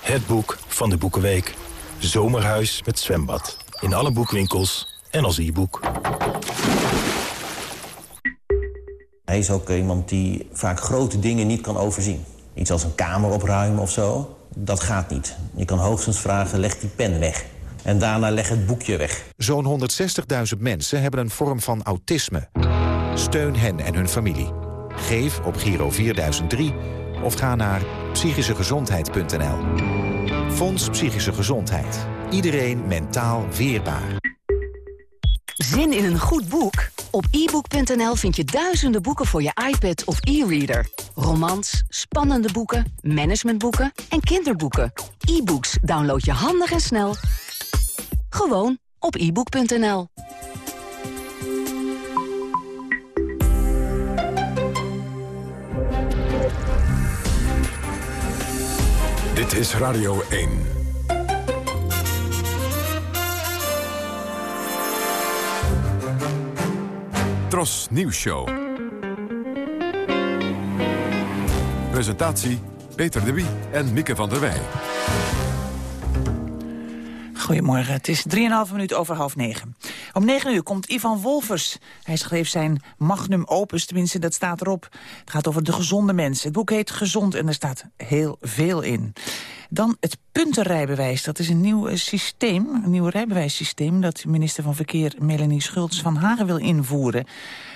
Het boek van de Boekenweek. Zomerhuis met zwembad. In alle boekwinkels en als e-boek. Hij is ook iemand die vaak grote dingen niet kan overzien. Iets als een kamer opruimen of zo, dat gaat niet. Je kan hoogstens vragen, leg die pen weg. En daarna leg het boekje weg. Zo'n 160.000 mensen hebben een vorm van autisme. Steun hen en hun familie. Geef op Giro 4003 of ga naar psychischegezondheid.nl. Fonds Psychische Gezondheid. Iedereen mentaal weerbaar. Zin in een goed boek? Op ebook.nl vind je duizenden boeken voor je iPad of e-reader. Romans, spannende boeken, managementboeken en kinderboeken. E-books download je handig en snel. Gewoon op ebook.nl. Dit is Radio 1. Tros Nieuws Show. Presentatie Peter de Wie en Mieke van der Wij. Goedemorgen, het is 3,5 minuut over half negen. Om 9 uur komt Ivan Wolfers. Hij schreef zijn magnum opus, tenminste dat staat erop. Het gaat over de gezonde mensen. Het boek heet Gezond en er staat heel veel in. Dan het puntenrijbewijs. Dat is een nieuw eh, systeem, een nieuw rijbewijssysteem... dat minister van Verkeer Melanie Schultz van Hagen wil invoeren.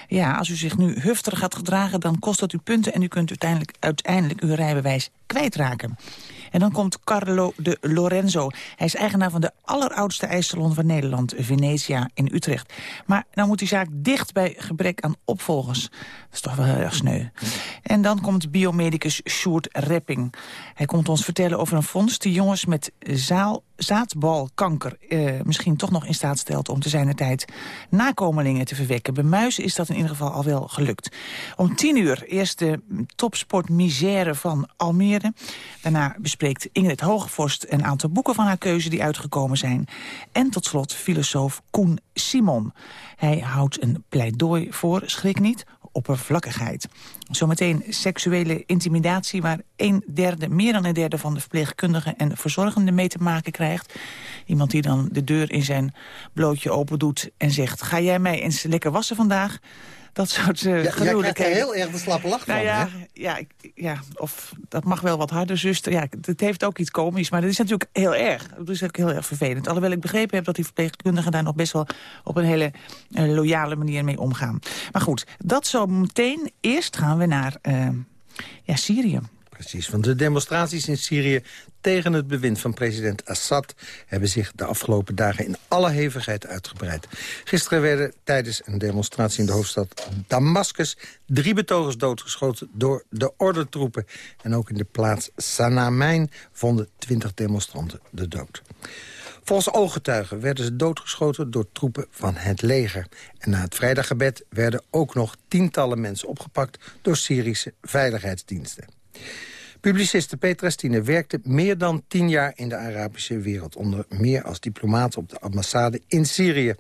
Ja, als u zich nu hufter gaat gedragen, dan kost dat u punten... en u kunt uiteindelijk, uiteindelijk uw rijbewijs kwijtraken. En dan komt Carlo de Lorenzo. Hij is eigenaar van de alleroudste ijssalon van Nederland, Venetia in Utrecht. Maar nou moet die zaak dicht bij gebrek aan opvolgers. Dat is toch wel heel erg sneu. En dan komt biomedicus Sjoerd Repping. Hij komt ons vertellen over een fonds die jongens met zaal zaadbalkanker eh, misschien toch nog in staat stelt... om te zijner tijd nakomelingen te verwekken. Bij muizen is dat in ieder geval al wel gelukt. Om tien uur eerst de topsportmisère van Almere. Daarna bespreekt Ingrid Hogevorst een aantal boeken van haar keuze... die uitgekomen zijn. En tot slot filosoof Koen Simon. Hij houdt een pleidooi voor, schrik niet, oppervlakkigheid. Zometeen seksuele intimidatie waar een derde, meer dan een derde van de verpleegkundigen en verzorgenden mee te maken krijgt. Iemand die dan de deur in zijn blootje open doet en zegt, ga jij mij eens lekker wassen vandaag? Dat soort uh, ja, Jij krijgt heel erg de slappe lach nou van, ja, ja, ja, of dat mag wel wat harder, zuster. Ja, het heeft ook iets komisch, maar dat is natuurlijk heel erg. Dat is ook heel erg vervelend. Alhoewel ik begrepen heb dat die verpleegkundigen daar nog best wel op een hele uh, loyale manier mee omgaan. Maar goed, dat zo meteen. Eerst gaan we naar uh, ja, Syrië. Precies, want de demonstraties in Syrië tegen het bewind van president Assad... hebben zich de afgelopen dagen in alle hevigheid uitgebreid. Gisteren werden tijdens een demonstratie in de hoofdstad Damascus... drie betogers doodgeschoten door de ordentroepen. En ook in de plaats Sanamijn vonden twintig demonstranten de dood. Volgens ooggetuigen werden ze doodgeschoten door troepen van het leger. En na het vrijdaggebed werden ook nog tientallen mensen opgepakt... door Syrische veiligheidsdiensten. Publiciste Petra Stine werkte meer dan tien jaar in de Arabische wereld. Onder meer als diplomaat op de ambassade in Syrië.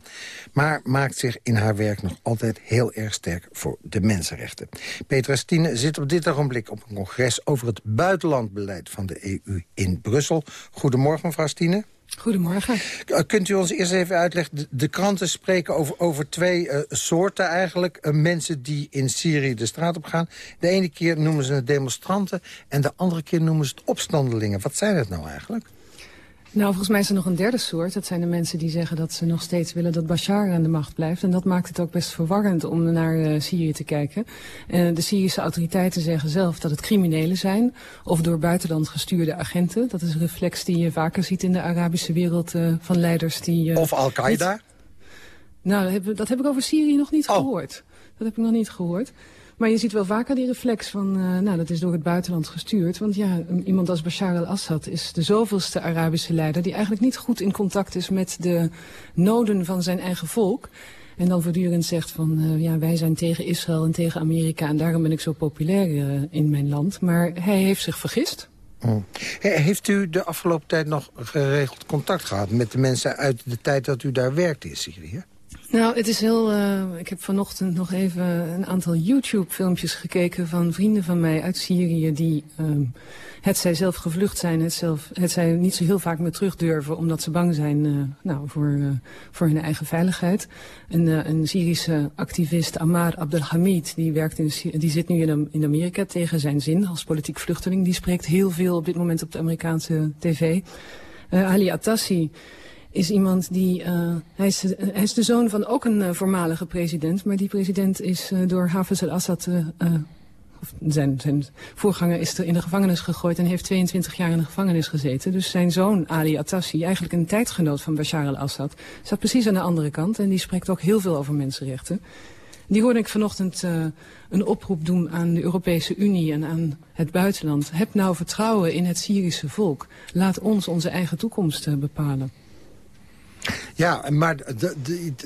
Maar maakt zich in haar werk nog altijd heel erg sterk voor de mensenrechten. Petra Stine zit op dit ogenblik op een congres over het buitenlandbeleid van de EU in Brussel. Goedemorgen mevrouw Stine. Goedemorgen. Kunt u ons eerst even uitleggen, de, kranten spreken over, over twee uh, soorten eigenlijk. Uh, mensen die in Syrië de straat op gaan. De ene keer noemen ze het demonstranten en de andere keer noemen ze het opstandelingen. Wat zijn het nou eigenlijk? Nou, volgens mij is er nog een derde soort. Dat zijn de mensen die zeggen dat ze nog steeds willen dat Bashar aan de macht blijft. En dat maakt het ook best verwarrend om naar uh, Syrië te kijken. Uh, de Syrische autoriteiten zeggen zelf dat het criminelen zijn. Of door buitenland gestuurde agenten. Dat is een reflex die je vaker ziet in de Arabische wereld uh, van leiders die... of Al-Qaeda? Nou, dat heb, dat heb, ik over Syrië nog niet oh. gehoord. Dat heb ik nog niet gehoord. Maar je ziet wel vaker die reflex van, uh, nou, dat is door het buitenland gestuurd. Want ja, iemand als Bashar al-Assad is de zoveelste Arabische leider... die eigenlijk niet goed in contact is met de noden van zijn eigen volk. En dan voortdurend zegt van, uh, ja, wij zijn tegen Israël en tegen Amerika... en daarom ben ik zo populair uh, in mijn land. Maar hij heeft zich vergist. Oh. Heeft u de afgelopen tijd nog geregeld contact gehad... met de mensen uit de tijd dat u daar werkte in Syrië? Nou, het is heel... Uh, ik heb vanochtend nog even een aantal YouTube-filmpjes gekeken... van vrienden van mij uit Syrië die... Um, het zij zelf gevlucht zijn, het, zelf, het zij niet zo heel vaak meer terug durven... omdat ze bang zijn uh, nou, voor, uh, voor hun eigen veiligheid. En, een Syrische activist, Amar Abdelhamid, die, werkt in, die zit nu in, in Amerika tegen zijn zin... als politiek vluchteling. Die spreekt heel veel op dit moment op de Amerikaanse tv. Ali Atassi is iemand die... Uh, hij, is, uh, hij is de zoon van ook een uh, voormalige president. Maar die president is door Hafez al-Assad... zijn, zijn voorganger is er in de gevangenis gegooid... en heeft 22 jaar in de gevangenis gezeten. Dus zijn zoon Ali Atassi, eigenlijk een tijdgenoot van Bashar al-Assad... zat precies aan de andere kant en die spreekt ook heel veel over mensenrechten. Die hoorde ik vanochtend een oproep doen aan de Europese Unie en aan het buitenland. Heb nou vertrouwen in het Syrische volk. Laat ons onze eigen toekomst bepalen. Ja, maar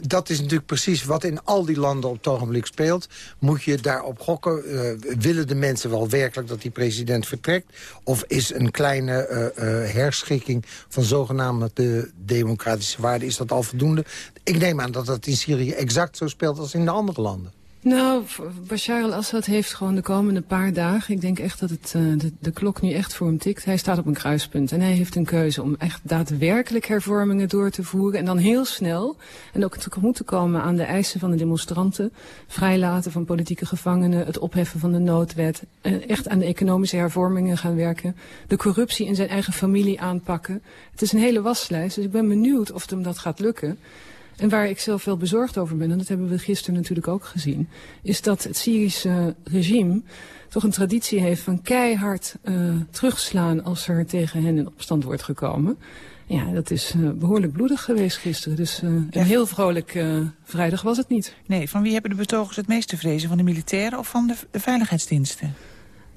dat is natuurlijk precies wat in al die landen op het ogenblik speelt. Moet je daarop gokken? Uh, willen de mensen wel werkelijk dat die president vertrekt? Of is een kleine uh, uh, herschikking van zogenaamde democratische waarden... is dat al voldoende? Ik neem aan dat dat in Syrië exact zo speelt als in de andere landen. Nou, Bashar al-Assad heeft gewoon de komende paar dagen... ik denk echt dat het, uh, de, klok nu echt voor hem tikt. Hij staat op een kruispunt en hij heeft een keuze... om echt daadwerkelijk hervormingen door te voeren... en dan heel snel en ook tegemoet te komen aan de eisen van de demonstranten... vrijlaten van politieke gevangenen, het opheffen van de noodwet... Uh, echt aan de economische hervormingen gaan werken... de corruptie in zijn eigen familie aanpakken. Het is een hele waslijst, dus ik ben benieuwd of het hem dat gaat lukken... En waar ik zelf wel bezorgd over ben, en dat hebben we gisteren natuurlijk ook gezien... is dat het Syrische regime toch een traditie heeft van keihard uh, terugslaan... als er tegen hen in opstand wordt gekomen. Ja, dat is uh, behoorlijk bloedig geweest gisteren. Dus uh, een heel vrolijk vrijdag was het niet. Nee, van wie hebben de betogers het meeste vrezen? Van de militairen of van de, de veiligheidsdiensten?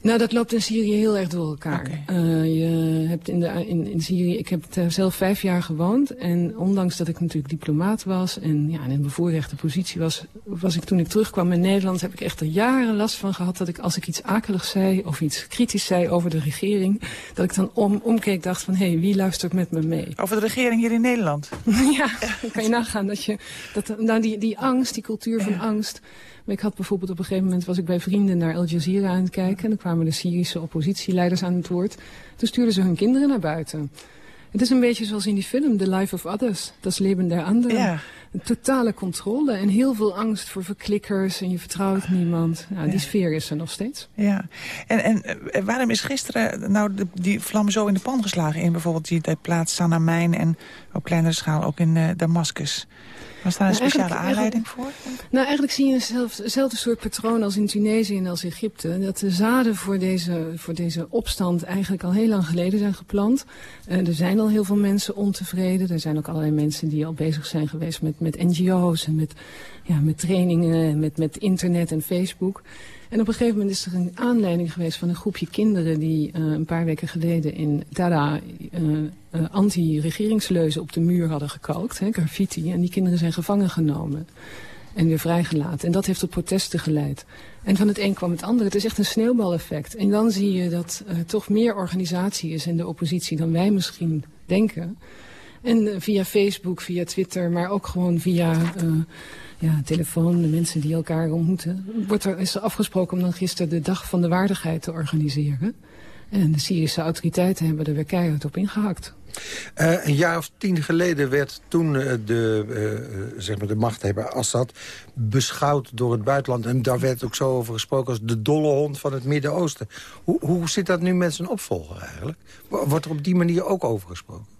Nou, dat loopt in Syrië heel erg door elkaar. Uh, je hebt in, de, in, in Syrië, ik heb daar zelf vijf jaar gewoond. En ondanks dat ik natuurlijk diplomaat was en ja, in een bevoorrechte positie was, was ik toen ik terugkwam in Nederland, heb ik echt er jaren last van gehad dat ik als ik iets akeligs zei of iets kritisch zei over de regering, dat ik dan om, omkeek dacht van, hé, hey, wie luistert met me mee? Over de regering hier in Nederland? ja, dan kan je nagaan dat je, dat, nou die, die angst, die cultuur van angst, ik had bijvoorbeeld op een gegeven moment was ik bij vrienden naar Al Jazeera aan het kijken. En kwamen de Syrische oppositieleiders aan het woord. Toen stuurden ze hun kinderen naar buiten. Het is een beetje zoals in die film The Life of Others. Dat is Leven der Anderen. Ja. Een totale controle en heel veel angst voor verklikkers en je vertrouwt niemand. Nou, die sfeer is er nog steeds. Ja. En, en eh, waarom is gisteren nou de, die vlam zo in de pan geslagen in bijvoorbeeld die plaats Sanamijn en op kleinere schaal ook in uh, Damascus? Was daar een nou, speciale aanleiding voor? Nou, eigenlijk zie je eenzelfde soort patroon als in Tunesië en als Egypte. Dat de zaden voor deze, voor deze opstand eigenlijk al heel lang geleden zijn geplant. Uh, er zijn al heel veel mensen ontevreden. Er zijn ook allerlei mensen die al bezig zijn geweest met, met NGO's en met, ja, met trainingen, met, met internet en Facebook. En op een gegeven moment is er een aanleiding geweest van een groepje kinderen... die uh, een paar weken geleden in Dada uh, uh, anti-regeringsleuzen op de muur hadden gekalkt. Hè, graffiti. En die kinderen zijn gevangen genomen. En weer vrijgelaten. En dat heeft tot protesten geleid. En van het een kwam het ander. Het is echt een sneeuwbaleffect. En dan zie je dat er toch meer organisatie is in de oppositie dan wij misschien denken. En via Facebook, via Twitter, maar ook gewoon via ja, telefoon, de mensen die elkaar ontmoeten. Wordt er, is er afgesproken om dan gisteren de dag van de waardigheid te organiseren. En de Syrische autoriteiten hebben er weer keihard op ingehakt. Uh, een jaar of tien geleden werd toen uh, de, uh, zeg maar de machthebber Assad beschouwd door het buitenland. En daar werd ook zo over gesproken als de dolle hond van het Midden-Oosten. Hoe, hoe zit dat nu met zijn opvolger eigenlijk? Wordt er op die manier ook over gesproken?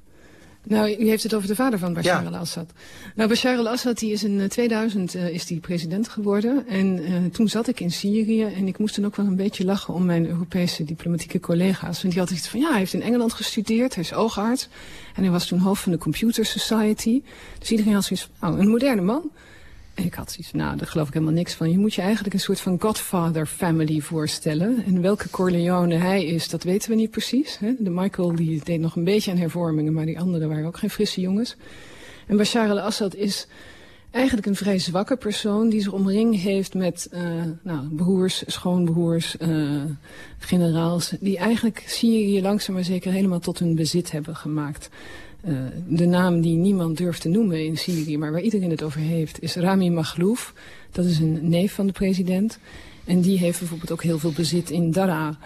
Nou, u heeft het over de vader van Bashar al-Assad. Nou, Bashar al-Assad die is in 2000 uh, is die president geworden. En uh, toen zat ik in Syrië en ik moest dan ook wel een beetje lachen om mijn Europese diplomatieke collega's. Want die hadden iets van, ja, hij heeft in Engeland gestudeerd, hij is oogarts. En hij was toen hoofd van de Computer Society. Dus iedereen had zoiets van, oh, een moderne man. Ik had zoiets nou, daar geloof ik helemaal niks van. Je moet je eigenlijk een soort van Godfather family voorstellen. En welke Corleone hij is, dat weten we niet precies. Hè? De Michael die deed nog een beetje aan hervormingen, maar die anderen waren ook geen frisse jongens. En Bashar al-Assad is eigenlijk een vrij zwakke persoon die zich omring heeft met uh, nou, broers, schoonbroers, uh, generaals... die eigenlijk Syrië langzaam maar zeker helemaal tot hun bezit hebben gemaakt. Uh, de naam die niemand durft te noemen in Syrië, maar waar iedereen het over heeft, is Rami Maghlouf. Dat is een neef van de president. En die heeft bijvoorbeeld ook heel veel bezit in Daraa.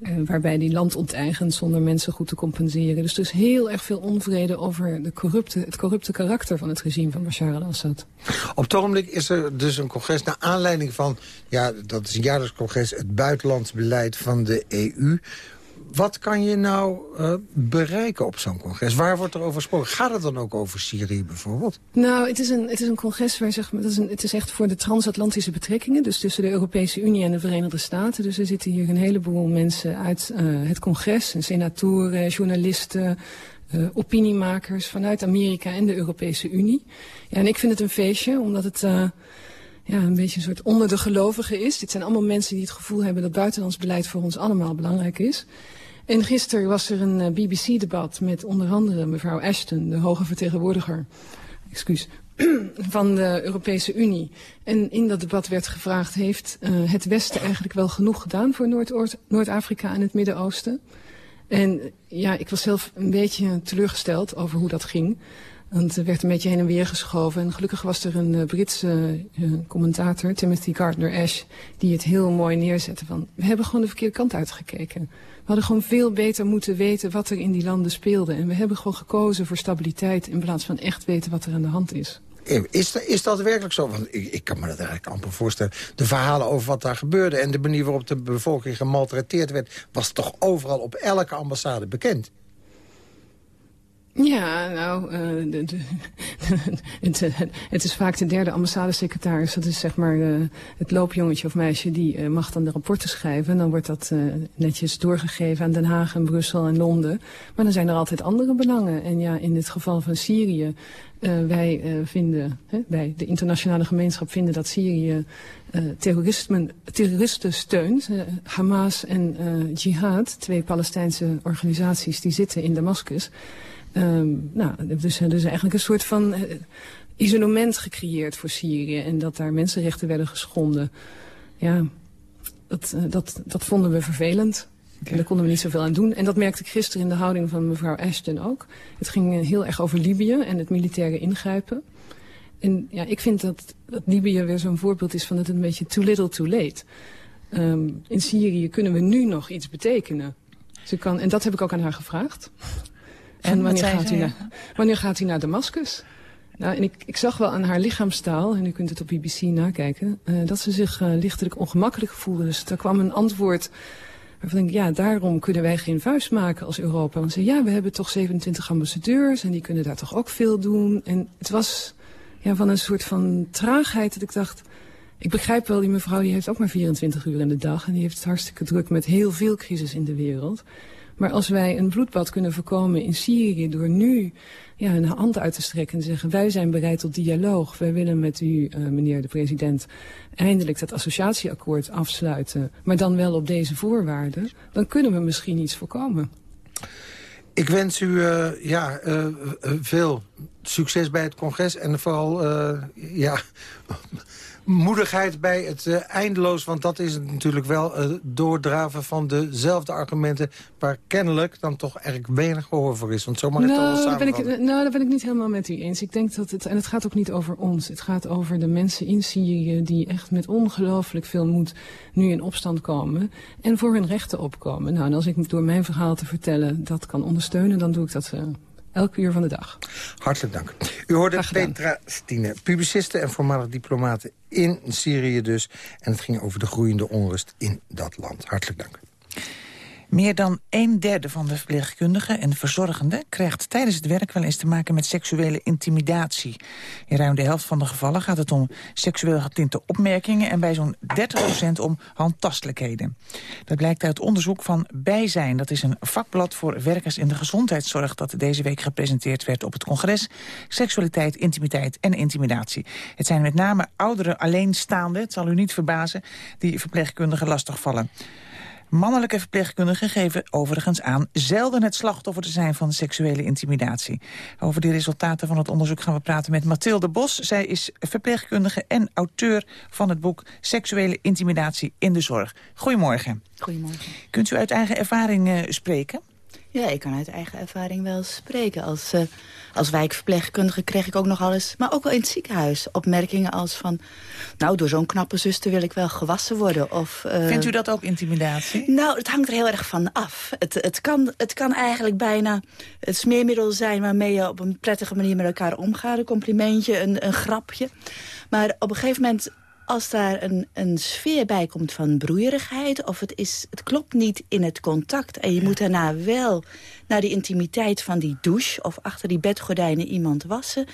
Uh, waarbij die land onteigent zonder mensen goed te compenseren. Dus er is heel erg veel onvrede over de corrupte, het corrupte karakter van het regime van Bashar al-Assad. Op het ogenblik is er dus een congres naar aanleiding van... ja, dat is een jaarlijks congres, het buitenlands beleid van de EU wat kan je nou uh, bereiken op zo'n congres? Waar wordt er over gesproken? Gaat het dan ook over Syrië bijvoorbeeld? Nou, het is een, het is een congres waar zeg maar, is een, het is echt voor de transatlantische betrekkingen. Dus tussen de Europese Unie en de Verenigde Staten. Dus er zitten hier een heleboel mensen uit uh, het congres. Senatoren, journalisten, uh, opiniemakers vanuit Amerika en de Europese Unie. Ja, en ik vind het een feestje, omdat het ja, een beetje een soort onder de gelovigen is. Dit zijn allemaal mensen die het gevoel hebben dat buitenlands beleid voor ons allemaal belangrijk is. En gisteren was er een eh, BBC-debat met onder andere mevrouw Ashton, de hoge vertegenwoordiger excuus, van de Europese Unie. En in dat debat werd gevraagd, heeft uh, het Westen eigenlijk wel genoeg gedaan voor Noord-Afrika Noord en het Midden-Oosten? En ja, ik was zelf een beetje teleurgesteld over hoe dat ging. Want er werd een beetje heen en weer geschoven. En gelukkig was er een uh, Britse uh, commentator, Timothy Gardner-Ash... die het heel mooi neerzette van... we hebben gewoon de verkeerde kant uitgekeken. We hadden gewoon veel beter moeten weten wat er in die landen speelde. En we hebben gewoon gekozen voor stabiliteit... in plaats van echt weten wat er aan de hand is. Is, is dat werkelijk zo? Want ik, ik, kan me dat eigenlijk amper voorstellen. De verhalen over wat daar gebeurde... en de manier waarop de bevolking gemaltreteerd werd... was toch overal op elke ambassade bekend? Ja, nou, de, de, het, is vaak de derde ambassadesecretaris. Dat is zeg maar uh, het loopjongetje of meisje die mag dan de rapporten schrijven. En dan wordt dat netjes doorgegeven aan Den Haag en Brussel en Londen. Maar dan zijn er altijd andere belangen. En ja, in het geval van Syrië, wij vinden, hè, wij, de internationale gemeenschap vinden dat Syrië terroristen steunt. Hamas en Jihad, twee Palestijnse organisaties die zitten in Damascus... Um, nou, dus er is eigenlijk een soort van uh, isolement gecreëerd voor Syrië. En dat daar mensenrechten werden geschonden. Ja, dat, uh, dat, dat vonden we vervelend. Okay. En daar konden we niet zoveel aan doen. En dat merkte ik gisteren in de houding van mevrouw Ashton ook. Het ging uh, heel erg over Libië en het militaire ingrijpen. En ja, ik vind dat, dat Libië weer zo'n voorbeeld is van het een beetje too little too late. Um, in Syrië kunnen we nu nog iets betekenen. Ze kan, en dat heb ik ook aan haar gevraagd. En wanneer gaat, u naar, wanneer gaat u naar Damascus? Nou, en ik, ik zag wel aan haar lichaamstaal, en u kunt het op BBC nakijken... Uh, dat ze zich uh, lichtelijk ongemakkelijk voelde. Dus er kwam een antwoord waarvan ik ja, daarom kunnen wij geen vuist maken als Europa. Want ze ja, we hebben toch 27 ambassadeurs en die kunnen daar toch ook veel doen. En het was ja, van een soort van traagheid dat ik dacht... Ik begrijp wel, die mevrouw die heeft ook maar 24 uur in de dag... en die heeft het hartstikke druk met heel veel crisis in de wereld... Maar als wij een bloedbad kunnen voorkomen in Syrië... door nu ja, een hand uit te strekken en te zeggen... wij zijn bereid tot dialoog. Wij willen met u, uh, meneer de president... eindelijk dat associatieakkoord afsluiten. Maar dan wel op deze voorwaarden. Dan kunnen we misschien iets voorkomen. Ik wens u uh, ja, uh, veel succes bij het congres. En vooral ja, moedigheid bij het uh, eindeloos... want dat is het natuurlijk wel, uh, doordraven van dezelfde argumenten... waar kennelijk dan toch erg weinig gehoor voor is. Want zo mag nou, het wel ben ik, Nou, daar ben ik niet helemaal met u eens. Ik denk dat het, en het gaat ook niet over ons. Het gaat over de mensen in Syrië die echt met ongelooflijk veel moed... nu in opstand komen en voor hun rechten opkomen. Nou, en als ik door mijn verhaal te vertellen dat kan ondersteunen... dan doe ik dat uh, elk uur van de dag. Hartelijk dank. U hoorde Petra Stine, publiciste en voormalig diplomate in Syrië dus. En het ging over de groeiende onrust in dat land. Hartelijk dank. Meer dan een derde van de verpleegkundigen en verzorgenden... krijgt tijdens het werk wel eens te maken met seksuele intimidatie. In ruim de helft van de gevallen gaat het om seksueel getinte opmerkingen... en bij zo'n 30% om handtastelijkheden. Dat blijkt uit onderzoek van Bijzijn. Dat is een vakblad voor werkers in de gezondheidszorg... dat deze week gepresenteerd werd op het congres. Seksualiteit, intimiteit en intimidatie. Het zijn met name oudere alleenstaanden, het zal u niet verbazen... die verpleegkundigen lastigvallen. Mannelijke verpleegkundigen geven overigens aan zelden het slachtoffer te zijn van seksuele intimidatie. Over de resultaten van het onderzoek gaan we praten met Mathilde Bos. Zij is verpleegkundige en auteur van het boek Seksuele intimidatie in de zorg. Goedemorgen. Goedemorgen. Kunt u uit eigen ervaring uh, spreken? Ja, ik kan uit eigen ervaring wel spreken. Als, uh, als wijkverpleegkundige kreeg ik ook nog alles, maar ook wel in het ziekenhuis, opmerkingen als van... nou, door zo'n knappe zuster wil ik wel gewassen worden. Of, uh, Vindt u dat ook intimidatie? Nou, het hangt er heel erg van af. Het, het, kan, het kan eigenlijk bijna het smeermiddel zijn waarmee je op een prettige manier met elkaar omgaat. Een complimentje, een, een grapje. Maar op een gegeven moment als daar een, een sfeer bij komt van broeierigheid... of het, is, het klopt niet in het contact... en je moet daarna wel naar de intimiteit van die douche... of achter die bedgordijnen iemand wassen...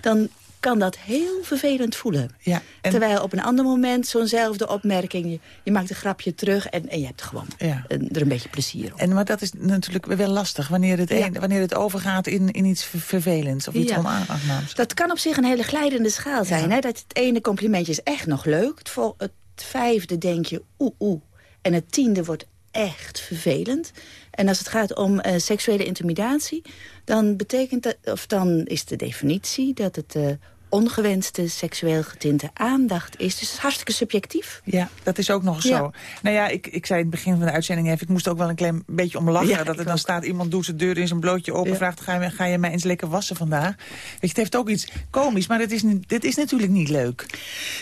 dan kan dat heel vervelend voelen. Ja, en... Terwijl op een ander moment zo'nzelfde opmerking... Je, je, maakt een grapje terug en, en je hebt gewoon ja. een, er een beetje plezier op. En, maar dat is natuurlijk wel lastig wanneer het, een, wanneer het overgaat in, in iets vervelends of iets ja. onaangenaams. Dat kan op zich een hele glijdende schaal zijn. Hè? Dat het ene complimentje is echt nog leuk. Het, vol, het vijfde denk je oeh oeh. En het tiende wordt echt vervelend. En als het gaat om uh, seksuele intimidatie, dan betekent dat, of dan is de definitie dat het uh, ongewenste seksueel getinte aandacht is. Dus het is hartstikke subjectief. Ja, dat is ook nog ja. zo. Nou ja, ik, ik zei in het begin van de uitzending even... ik moest ook wel een klein beetje om lachen. Ja, dat er dan ook. staat, iemand doet zijn deur in zijn blootje open... Ja. vraagt, ga je, ga je mij eens lekker wassen vandaag? Weet je, het heeft ook iets komisch, maar dit is, dit is natuurlijk niet leuk.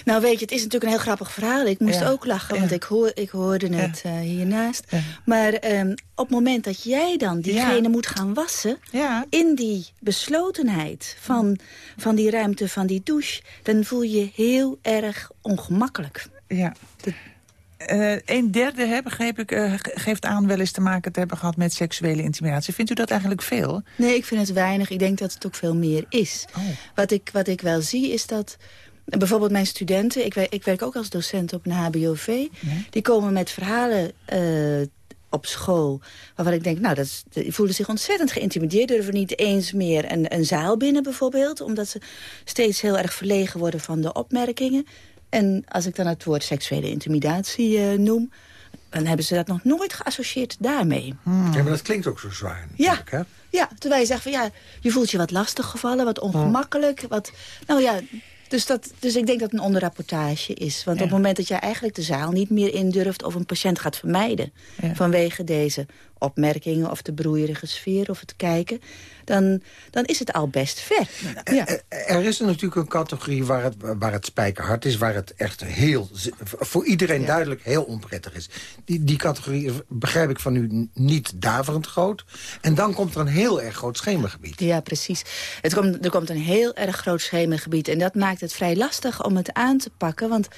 Nou weet je, het is natuurlijk een heel grappig verhaal. Ik moest ook lachen, want ik, hoor, ik hoorde het uh, hiernaast. Maar um, op het moment dat jij dan diegene moet gaan wassen... in die beslotenheid van, van die ruimte van die douche... dan voel je heel erg ongemakkelijk. Ja. De, Uh, een derde, hè, begreep ik, uh, geeft aan wel eens te maken te hebben gehad met seksuele intimidatie. Vindt u dat eigenlijk veel? Nee, ik vind het weinig. Ik denk dat het ook veel meer is. Oh. Wat, ik, wat ik wel zie is dat... Bijvoorbeeld mijn studenten, ik werk, ik werk ook als docent op een hbov... die komen met verhalen uh, op school. Waarvan ik denk, nou, dat is, die voelen zich ontzettend geïntimideerd. Durven niet eens meer een, een zaal binnen bijvoorbeeld. Omdat ze steeds heel erg verlegen worden van de opmerkingen. En als ik dan het woord seksuele intimidatie uh, noem... dan hebben ze dat nog nooit geassocieerd daarmee. Hmm. Ja, maar dat klinkt ook zo zwaar ja. Hè? Ja, terwijl je zegt van ja, je voelt je wat lastig gevallen, wat ongemakkelijk. Wat, nou ja, dus, dat, dus ik denk dat het een onderrapportage is. Want op het moment dat jij eigenlijk de zaal niet meer indurft... of een patiënt gaat vermijden vanwege deze opmerkingen... of de broeierige sfeer of het kijken... dan, dan is het al best ver. Ja. Er is natuurlijk een categorie waar het, waar het spijkerhard is... waar het echt heel, voor iedereen duidelijk heel onprettig is. Die, die categorie begrijp ik van u niet daverend groot. En dan komt er een heel erg groot schemergebied. Ja, precies. Het komt, er komt een heel erg groot schemergebied. En dat maakt het vrij lastig om het aan te pakken. Want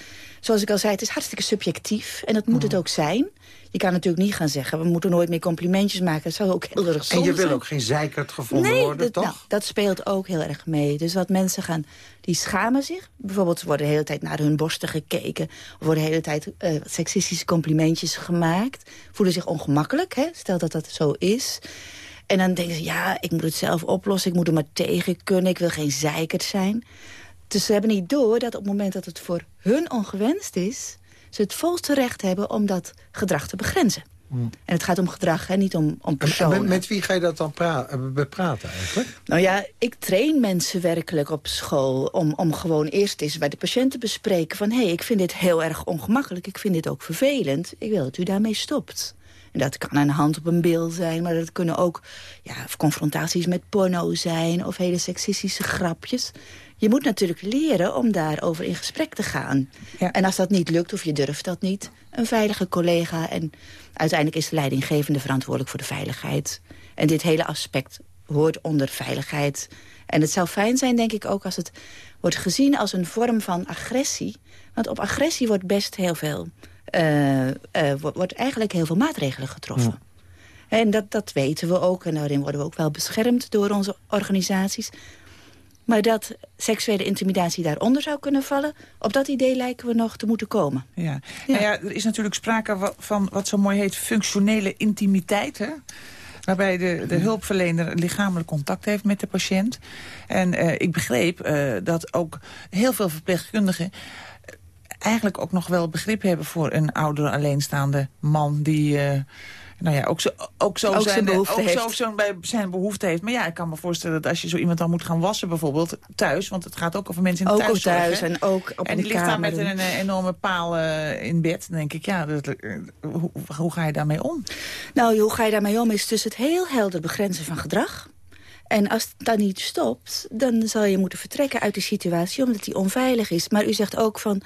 zoals ik al zei, het is hartstikke subjectief. En dat moet het ook zijn. Je kan natuurlijk niet gaan zeggen, we moeten nooit meer complimentjes maken. Dat zou ook heel erg En je wil ook geen zeikert gevonden worden, dat, toch? Nou, dat speelt ook heel erg mee. Dus wat mensen gaan, die schamen zich. Bijvoorbeeld, ze worden de hele tijd naar hun borsten gekeken. Of worden de hele tijd uh, seksistische complimentjes gemaakt. Voelen zich ongemakkelijk, hè? stel dat dat zo is. En dan denken ze, ja, ik moet het zelf oplossen. Ik moet er maar tegen kunnen. Ik wil geen zeikert zijn. Dus ze hebben niet door dat op het moment dat het voor hun ongewenst is... ze het volste recht hebben om dat gedrag te begrenzen. Hmm. En het gaat om gedrag, hè, niet om, om personen. Met, met, wie ga je dat dan pra bepraten eigenlijk? Nou ja, ik train mensen werkelijk op school... om, om gewoon eerst eens bij de patiënt te bespreken... van hé, hey, ik vind dit heel erg ongemakkelijk, ik vind dit ook vervelend. Ik wil dat u daarmee stopt. En dat kan een hand op een bil zijn, maar dat kunnen ook ja, confrontaties met porno zijn... of hele seksistische grapjes je moet natuurlijk leren om daarover in gesprek te gaan. Ja. En als dat niet lukt of je durft dat niet, een veilige collega... en uiteindelijk is de leidinggevende verantwoordelijk voor de veiligheid. En dit hele aspect hoort onder veiligheid. En het zou fijn zijn, denk ik ook, als het wordt gezien als een vorm van agressie. Want op agressie wordt best heel veel... Uh, uh, wordt eigenlijk heel veel maatregelen getroffen. Ja. En dat, dat weten we ook. En daarin worden we ook wel beschermd door onze organisaties. Maar dat seksuele intimidatie daaronder zou kunnen vallen... op dat idee lijken we nog te moeten komen. Ja. ja. Nou ja er is natuurlijk sprake van wat zo mooi heet functionele intimiteit. Hè? waarbij de, de hulpverlener lichamelijk contact heeft met de patiënt. En uh, ik begreep uh, dat ook heel veel verpleegkundigen eigenlijk ook nog wel begrip hebben voor een oudere alleenstaande man die... Uh, nou ja, ook zo, ook zo, ook zijn, behoefte ook heeft. Zo, zo bij zijn behoefte heeft. Maar ja, ik kan me voorstellen dat als je zo iemand dan moet gaan wassen bijvoorbeeld thuis... want het gaat ook over mensen in ook thuis. thuis en ook op En die ligt daar met een, een enorme paal uh, in bed. Dan denk ik, ja, dat, uh, hoe, hoe ga je daarmee om? Nou, hoe ga je daarmee om is dus het heel helder begrenzen van gedrag. En als het dan niet stopt, dan zal je moeten vertrekken uit de situatie... omdat die onveilig is. Maar u zegt ook van...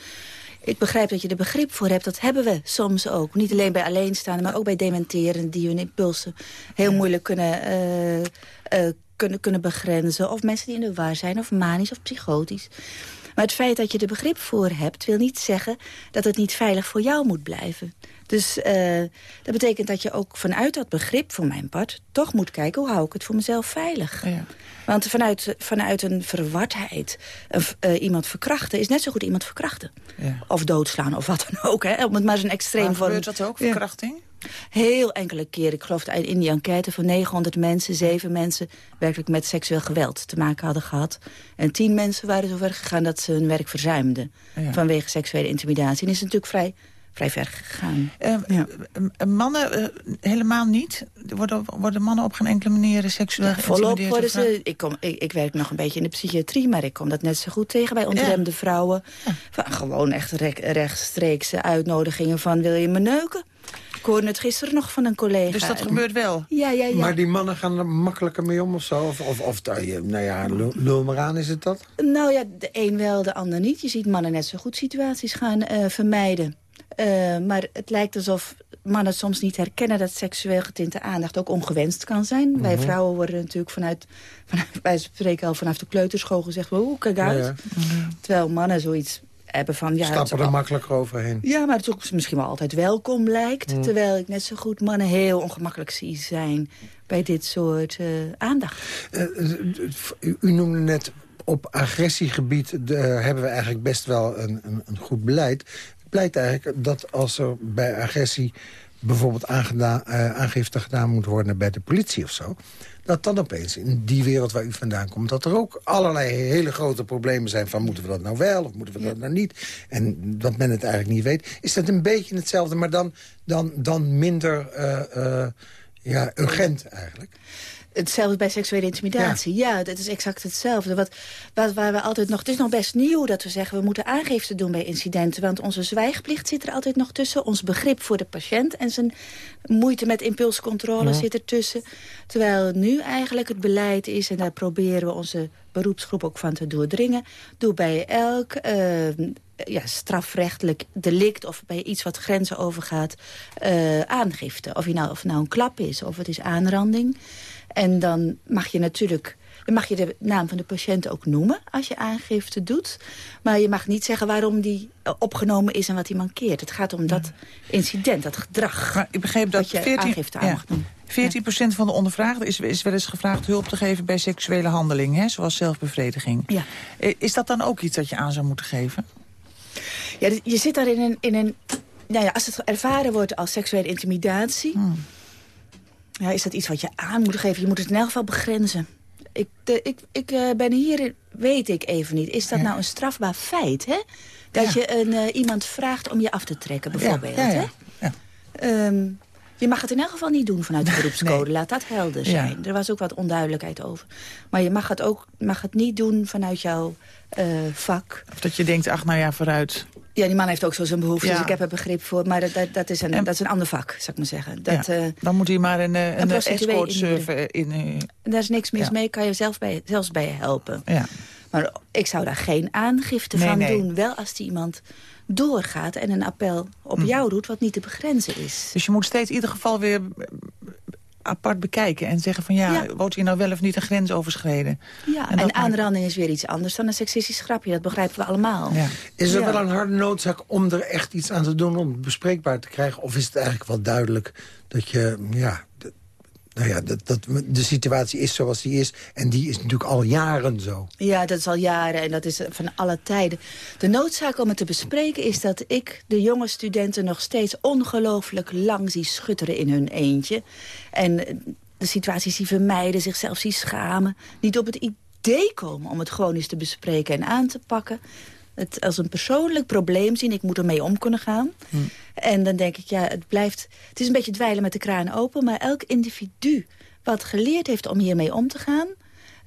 Ik begrijp dat je er begrip voor hebt. Dat hebben we soms ook. Niet alleen bij alleenstaanden, maar ook bij dementeren... die hun impulsen heel moeilijk kunnen, uh, uh, kunnen, kunnen begrenzen. Of mensen die in de war zijn, of manisch of psychotisch. Maar het feit dat je er begrip voor hebt... wil niet zeggen dat het niet veilig voor jou moet blijven. Dus uh, dat betekent dat je ook vanuit dat begrip, voor mijn part... toch moet kijken, hoe hou ik het voor mezelf veilig? Ja. Want vanuit, vanuit een verwardheid een, uh, iemand verkrachten... is net zo goed iemand verkrachten. Ja. Of doodslaan of wat dan ook. Hè. Om het maar eens een extreem maar vorm... gebeurt dat ook, verkrachting? Ja. Heel enkele keren. Ik geloof dat in die enquête van 900 mensen... zeven mensen werkelijk met seksueel geweld te maken hadden gehad. En tien mensen waren zover gegaan dat ze hun werk verzuimden... Vanwege seksuele intimidatie. En is het natuurlijk vrij vrij ver gegaan. Uh, ja. Mannen uh, helemaal niet? Worden, worden mannen op geen enkele manier seksueel ja, Volop worden ze... Ik, kom, ik, ik, werk nog een beetje in de psychiatrie... maar ik kom dat net zo goed tegen bij ontremde ja. vrouwen. Van, gewoon echt re rechtstreekse uitnodigingen van... wil je me neuken? Ik hoorde het gisteren nog van een collega. Dus dat gebeurt wel? Ja, ja, ja. Maar die mannen gaan er makkelijker mee om of zo? Of, of, of nou ja, lul maar aan, is het dat? Nou ja, de een wel, de ander niet. Je ziet mannen net zo goed situaties gaan uh, vermijden. Uh, maar het lijkt alsof mannen soms niet herkennen... dat seksueel getinte aandacht ook ongewenst kan zijn. Mm -hmm. Wij vrouwen worden natuurlijk vanuit... vanuit wij spreken al vanaf de kleuterschool gezegd... oeh, kijk uit. Ja, ja. Terwijl mannen zoiets hebben van... Ja, Stappen er al... makkelijker overheen. Ja, maar het is ook misschien wel altijd welkom lijkt. Mm. Terwijl ik net zo goed mannen heel ongemakkelijk zie zijn... bij dit soort uh, aandacht. Uh, u, u noemde net op agressiegebied de, hebben we eigenlijk best wel een, een, een goed beleid. Blijkt eigenlijk dat als er bij agressie bijvoorbeeld aangedaan, uh, aangifte gedaan moet worden bij de politie of zo... dat dan opeens in die wereld waar u vandaan komt... dat er ook allerlei hele grote problemen zijn van... moeten we dat nou wel of moeten we dat nou niet? En dat men het eigenlijk niet weet. Is dat een beetje hetzelfde, maar dan, dan, dan minder uh, uh, ja, urgent eigenlijk? Hetzelfde bij seksuele intimidatie. Ja. ja, dat is exact hetzelfde. Wat, wat, waar we altijd nog, het is nog best nieuw dat we zeggen... we moeten aangifte doen bij incidenten. Want onze zwijgplicht zit er altijd nog tussen. Ons begrip voor de patiënt en zijn moeite met impulscontrole ja. zit er tussen. Terwijl nu eigenlijk het beleid is... en daar proberen we onze beroepsgroep ook van te doordringen... doe bij elk... Uh, ja, strafrechtelijk delict of bij iets wat grenzen overgaat... Uh, aangifte. Of, je nou, of het nou een klap is of het is aanranding... En dan mag je natuurlijk... Dan mag je de naam van de patiënt ook noemen als je aangifte doet. Maar je mag niet zeggen waarom die opgenomen is en wat hij mankeert. Het gaat om dat incident, dat gedrag. Maar ik begreep dat, je 14, aangifte aan ja, mag doen. 14 ja. van de ondervraagden is, is wel eens gevraagd hulp te geven bij seksuele handelingen, hè, zoals zelfbevrediging. Ja. Is dat dan ook iets dat je aan zou moeten geven? Ja, je zit daar in een... In een nou ja, als het ervaren wordt als seksuele intimidatie... Hmm ja, is dat iets wat je aan moet geven? Je moet het in elk geval begrenzen. Ik, de, ik, ik uh, ben hier, weet ik even niet. Is dat nou een strafbaar feit, hè? Dat je een, uh, iemand vraagt om je af te trekken, bijvoorbeeld, hè? Um, je mag het in elk geval niet doen vanuit de beroepscode. Nee. Laat dat helder zijn. Er was ook wat onduidelijkheid over. Maar je mag het ook mag het niet doen vanuit jouw uh, vak. Of dat je denkt, ach nou ja, vooruit. Ja, die man heeft ook zo zijn behoeftes, ja. ik heb er begrip voor. Maar dat, dat, dat, is, een, en, dat is een ander vak, zou ik maar zeggen. Dat, ja. uh, dan moet hij maar een, een, een escort surfen in... Uh, Daar is niks mis ja. mee, kan je zelf bij, zelfs bij je helpen. Ja. Maar ik zou daar geen aangifte nee, van nee. doen. Wel als die iemand doorgaat en een appel op mm. jou doet... wat niet te begrenzen is. Dus je moet steeds in ieder geval weer apart bekijken en zeggen van ja, ja. wordt hier nou wel of niet een grens overschreden? Ja, en, en aanranding is weer iets anders dan een seksistisch grapje. Dat begrijpen we allemaal. Ja. Is er wel een harde noodzaak om er echt iets aan te doen om het bespreekbaar te krijgen? Of is het eigenlijk wel duidelijk dat je ja, nou ja, dat, dat, de situatie is zoals die is. En die is natuurlijk al jaren zo. Ja, dat is al jaren en dat is van alle tijden. De noodzaak om het te bespreken is dat ik de jonge studenten... nog steeds ongelooflijk lang zie schutteren in hun eentje. En de situaties die vermijden, zichzelf zien schamen. Niet op het idee komen om het gewoon eens te bespreken en aan te pakken het als een persoonlijk probleem zien. Ik moet ermee om kunnen gaan. Hm. En dan denk ik, ja, het blijft... Het is een beetje dweilen met de kraan open... maar elk individu wat geleerd heeft om hiermee om te gaan...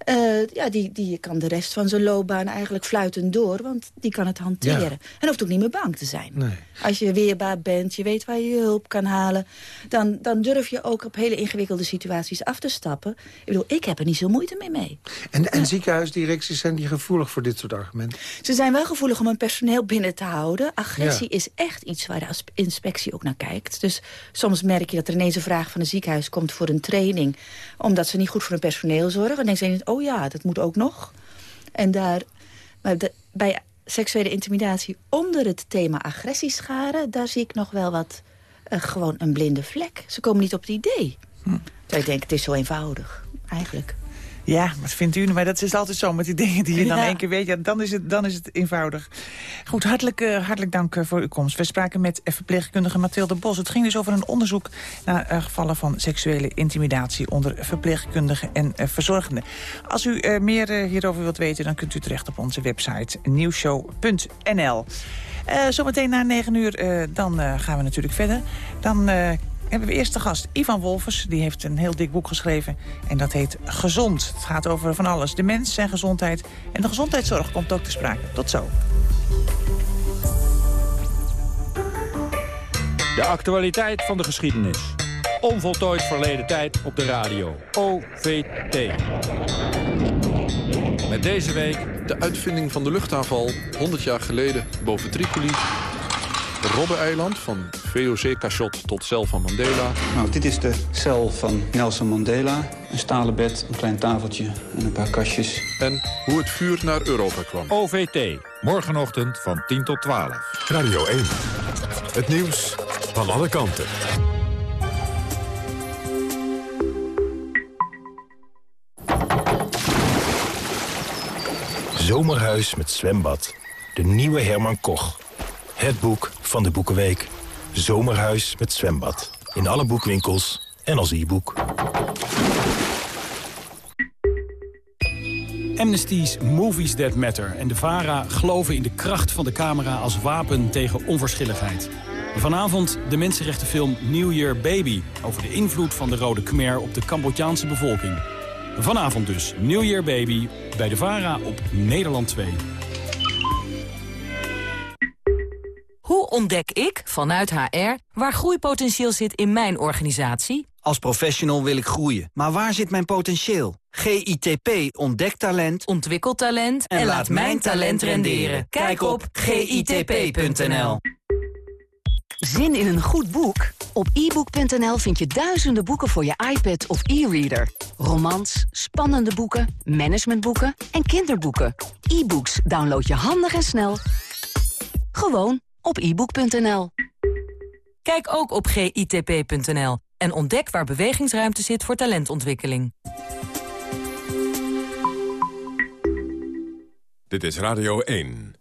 Uh, ja, die, die kan de rest van zijn loopbaan eigenlijk fluitend door. Want die kan het hanteren. Ja. En hoeft ook niet meer bang te zijn. Nee. Als je weerbaar bent, je weet waar je je hulp kan halen... Dan, dan durf je ook op hele ingewikkelde situaties af te stappen. Ik bedoel, ik heb er niet zo moeite mee mee. En, en ja. ziekenhuisdirecties zijn die gevoelig voor dit soort argumenten? Ze zijn wel gevoelig om hun personeel binnen te houden. Agressie ja. is echt iets waar de inspectie ook naar kijkt. Dus soms merk je dat er ineens een vraag van een ziekenhuis komt voor een training... omdat ze niet goed voor hun personeel zorgen. En dan ze, oh ja, dat moet ook nog. En daar, maar de, bij seksuele intimidatie onder het thema agressie scharen... daar zie ik nog wel wat, uh, gewoon een blinde vlek. Ze komen niet op het idee. Hm. ik denk, het is zo eenvoudig, eigenlijk. Ja, wat vindt u? Maar dat is altijd zo met die dingen die je dan ja. één keer weet. Ja, dan, is het, dan is het eenvoudig. Goed, hartelijk, uh, hartelijk dank uh, voor uw komst. We spraken met verpleegkundige Mathilde Bos. Het ging dus over een onderzoek naar uh, gevallen van seksuele intimidatie... onder verpleegkundigen en verzorgenden. Als u meer hierover wilt weten, dan kunt u terecht op onze website nieuwshow.nl. zometeen na 9 uur, dan gaan we natuurlijk verder. Dan hebben we eerst de gast Ivan Wolfers. Die heeft een heel dik boek geschreven en dat heet Gezond. Het gaat over van alles. De mens, zijn gezondheid en de gezondheidszorg komt ook te sprake. Tot zo. De actualiteit van de geschiedenis. Onvoltooid verleden tijd op de radio. OVT. Met deze week... De uitvinding van de luchtaanval 100 jaar geleden boven Tripoli Robben-eiland, van VOC-cachot tot cel van Mandela. Nou, dit is de cel van Nelson Mandela. Een stalen bed, een klein tafeltje en een paar kastjes. En hoe het vuur naar Europa kwam. OVT, morgenochtend van 10 tot 12. Radio 1. Het nieuws van alle kanten. Zomerhuis met zwembad. De nieuwe Herman Koch. Het boek van de Boekenweek. Zomerhuis met zwembad. In alle boekwinkels en als e-boek. Amnesty's Movies That Matter en de VARA geloven in de kracht van de camera als wapen tegen onverschilligheid. Vanavond de mensenrechtenfilm New Year Baby over de invloed van de Rode Khmer op de Cambodjaanse bevolking. Vanavond dus New Year Baby bij de VARA op Nederland 2. Ontdek ik, vanuit HR, waar groeipotentieel zit in mijn organisatie? Als professional wil ik groeien, maar waar zit mijn potentieel? GITP ontdekt talent, ontwikkelt talent en, laat mijn talent renderen. Kijk op gitp.nl. Zin in een goed boek? Op ebook.nl vind je duizenden boeken voor je iPad of e-reader. Romans, spannende boeken, managementboeken en kinderboeken. E-books download je handig en snel. Gewoon op ebook.nl. Kijk ook op gitp.nl en ontdek waar bewegingsruimte zit voor talentontwikkeling. Dit is Radio 1.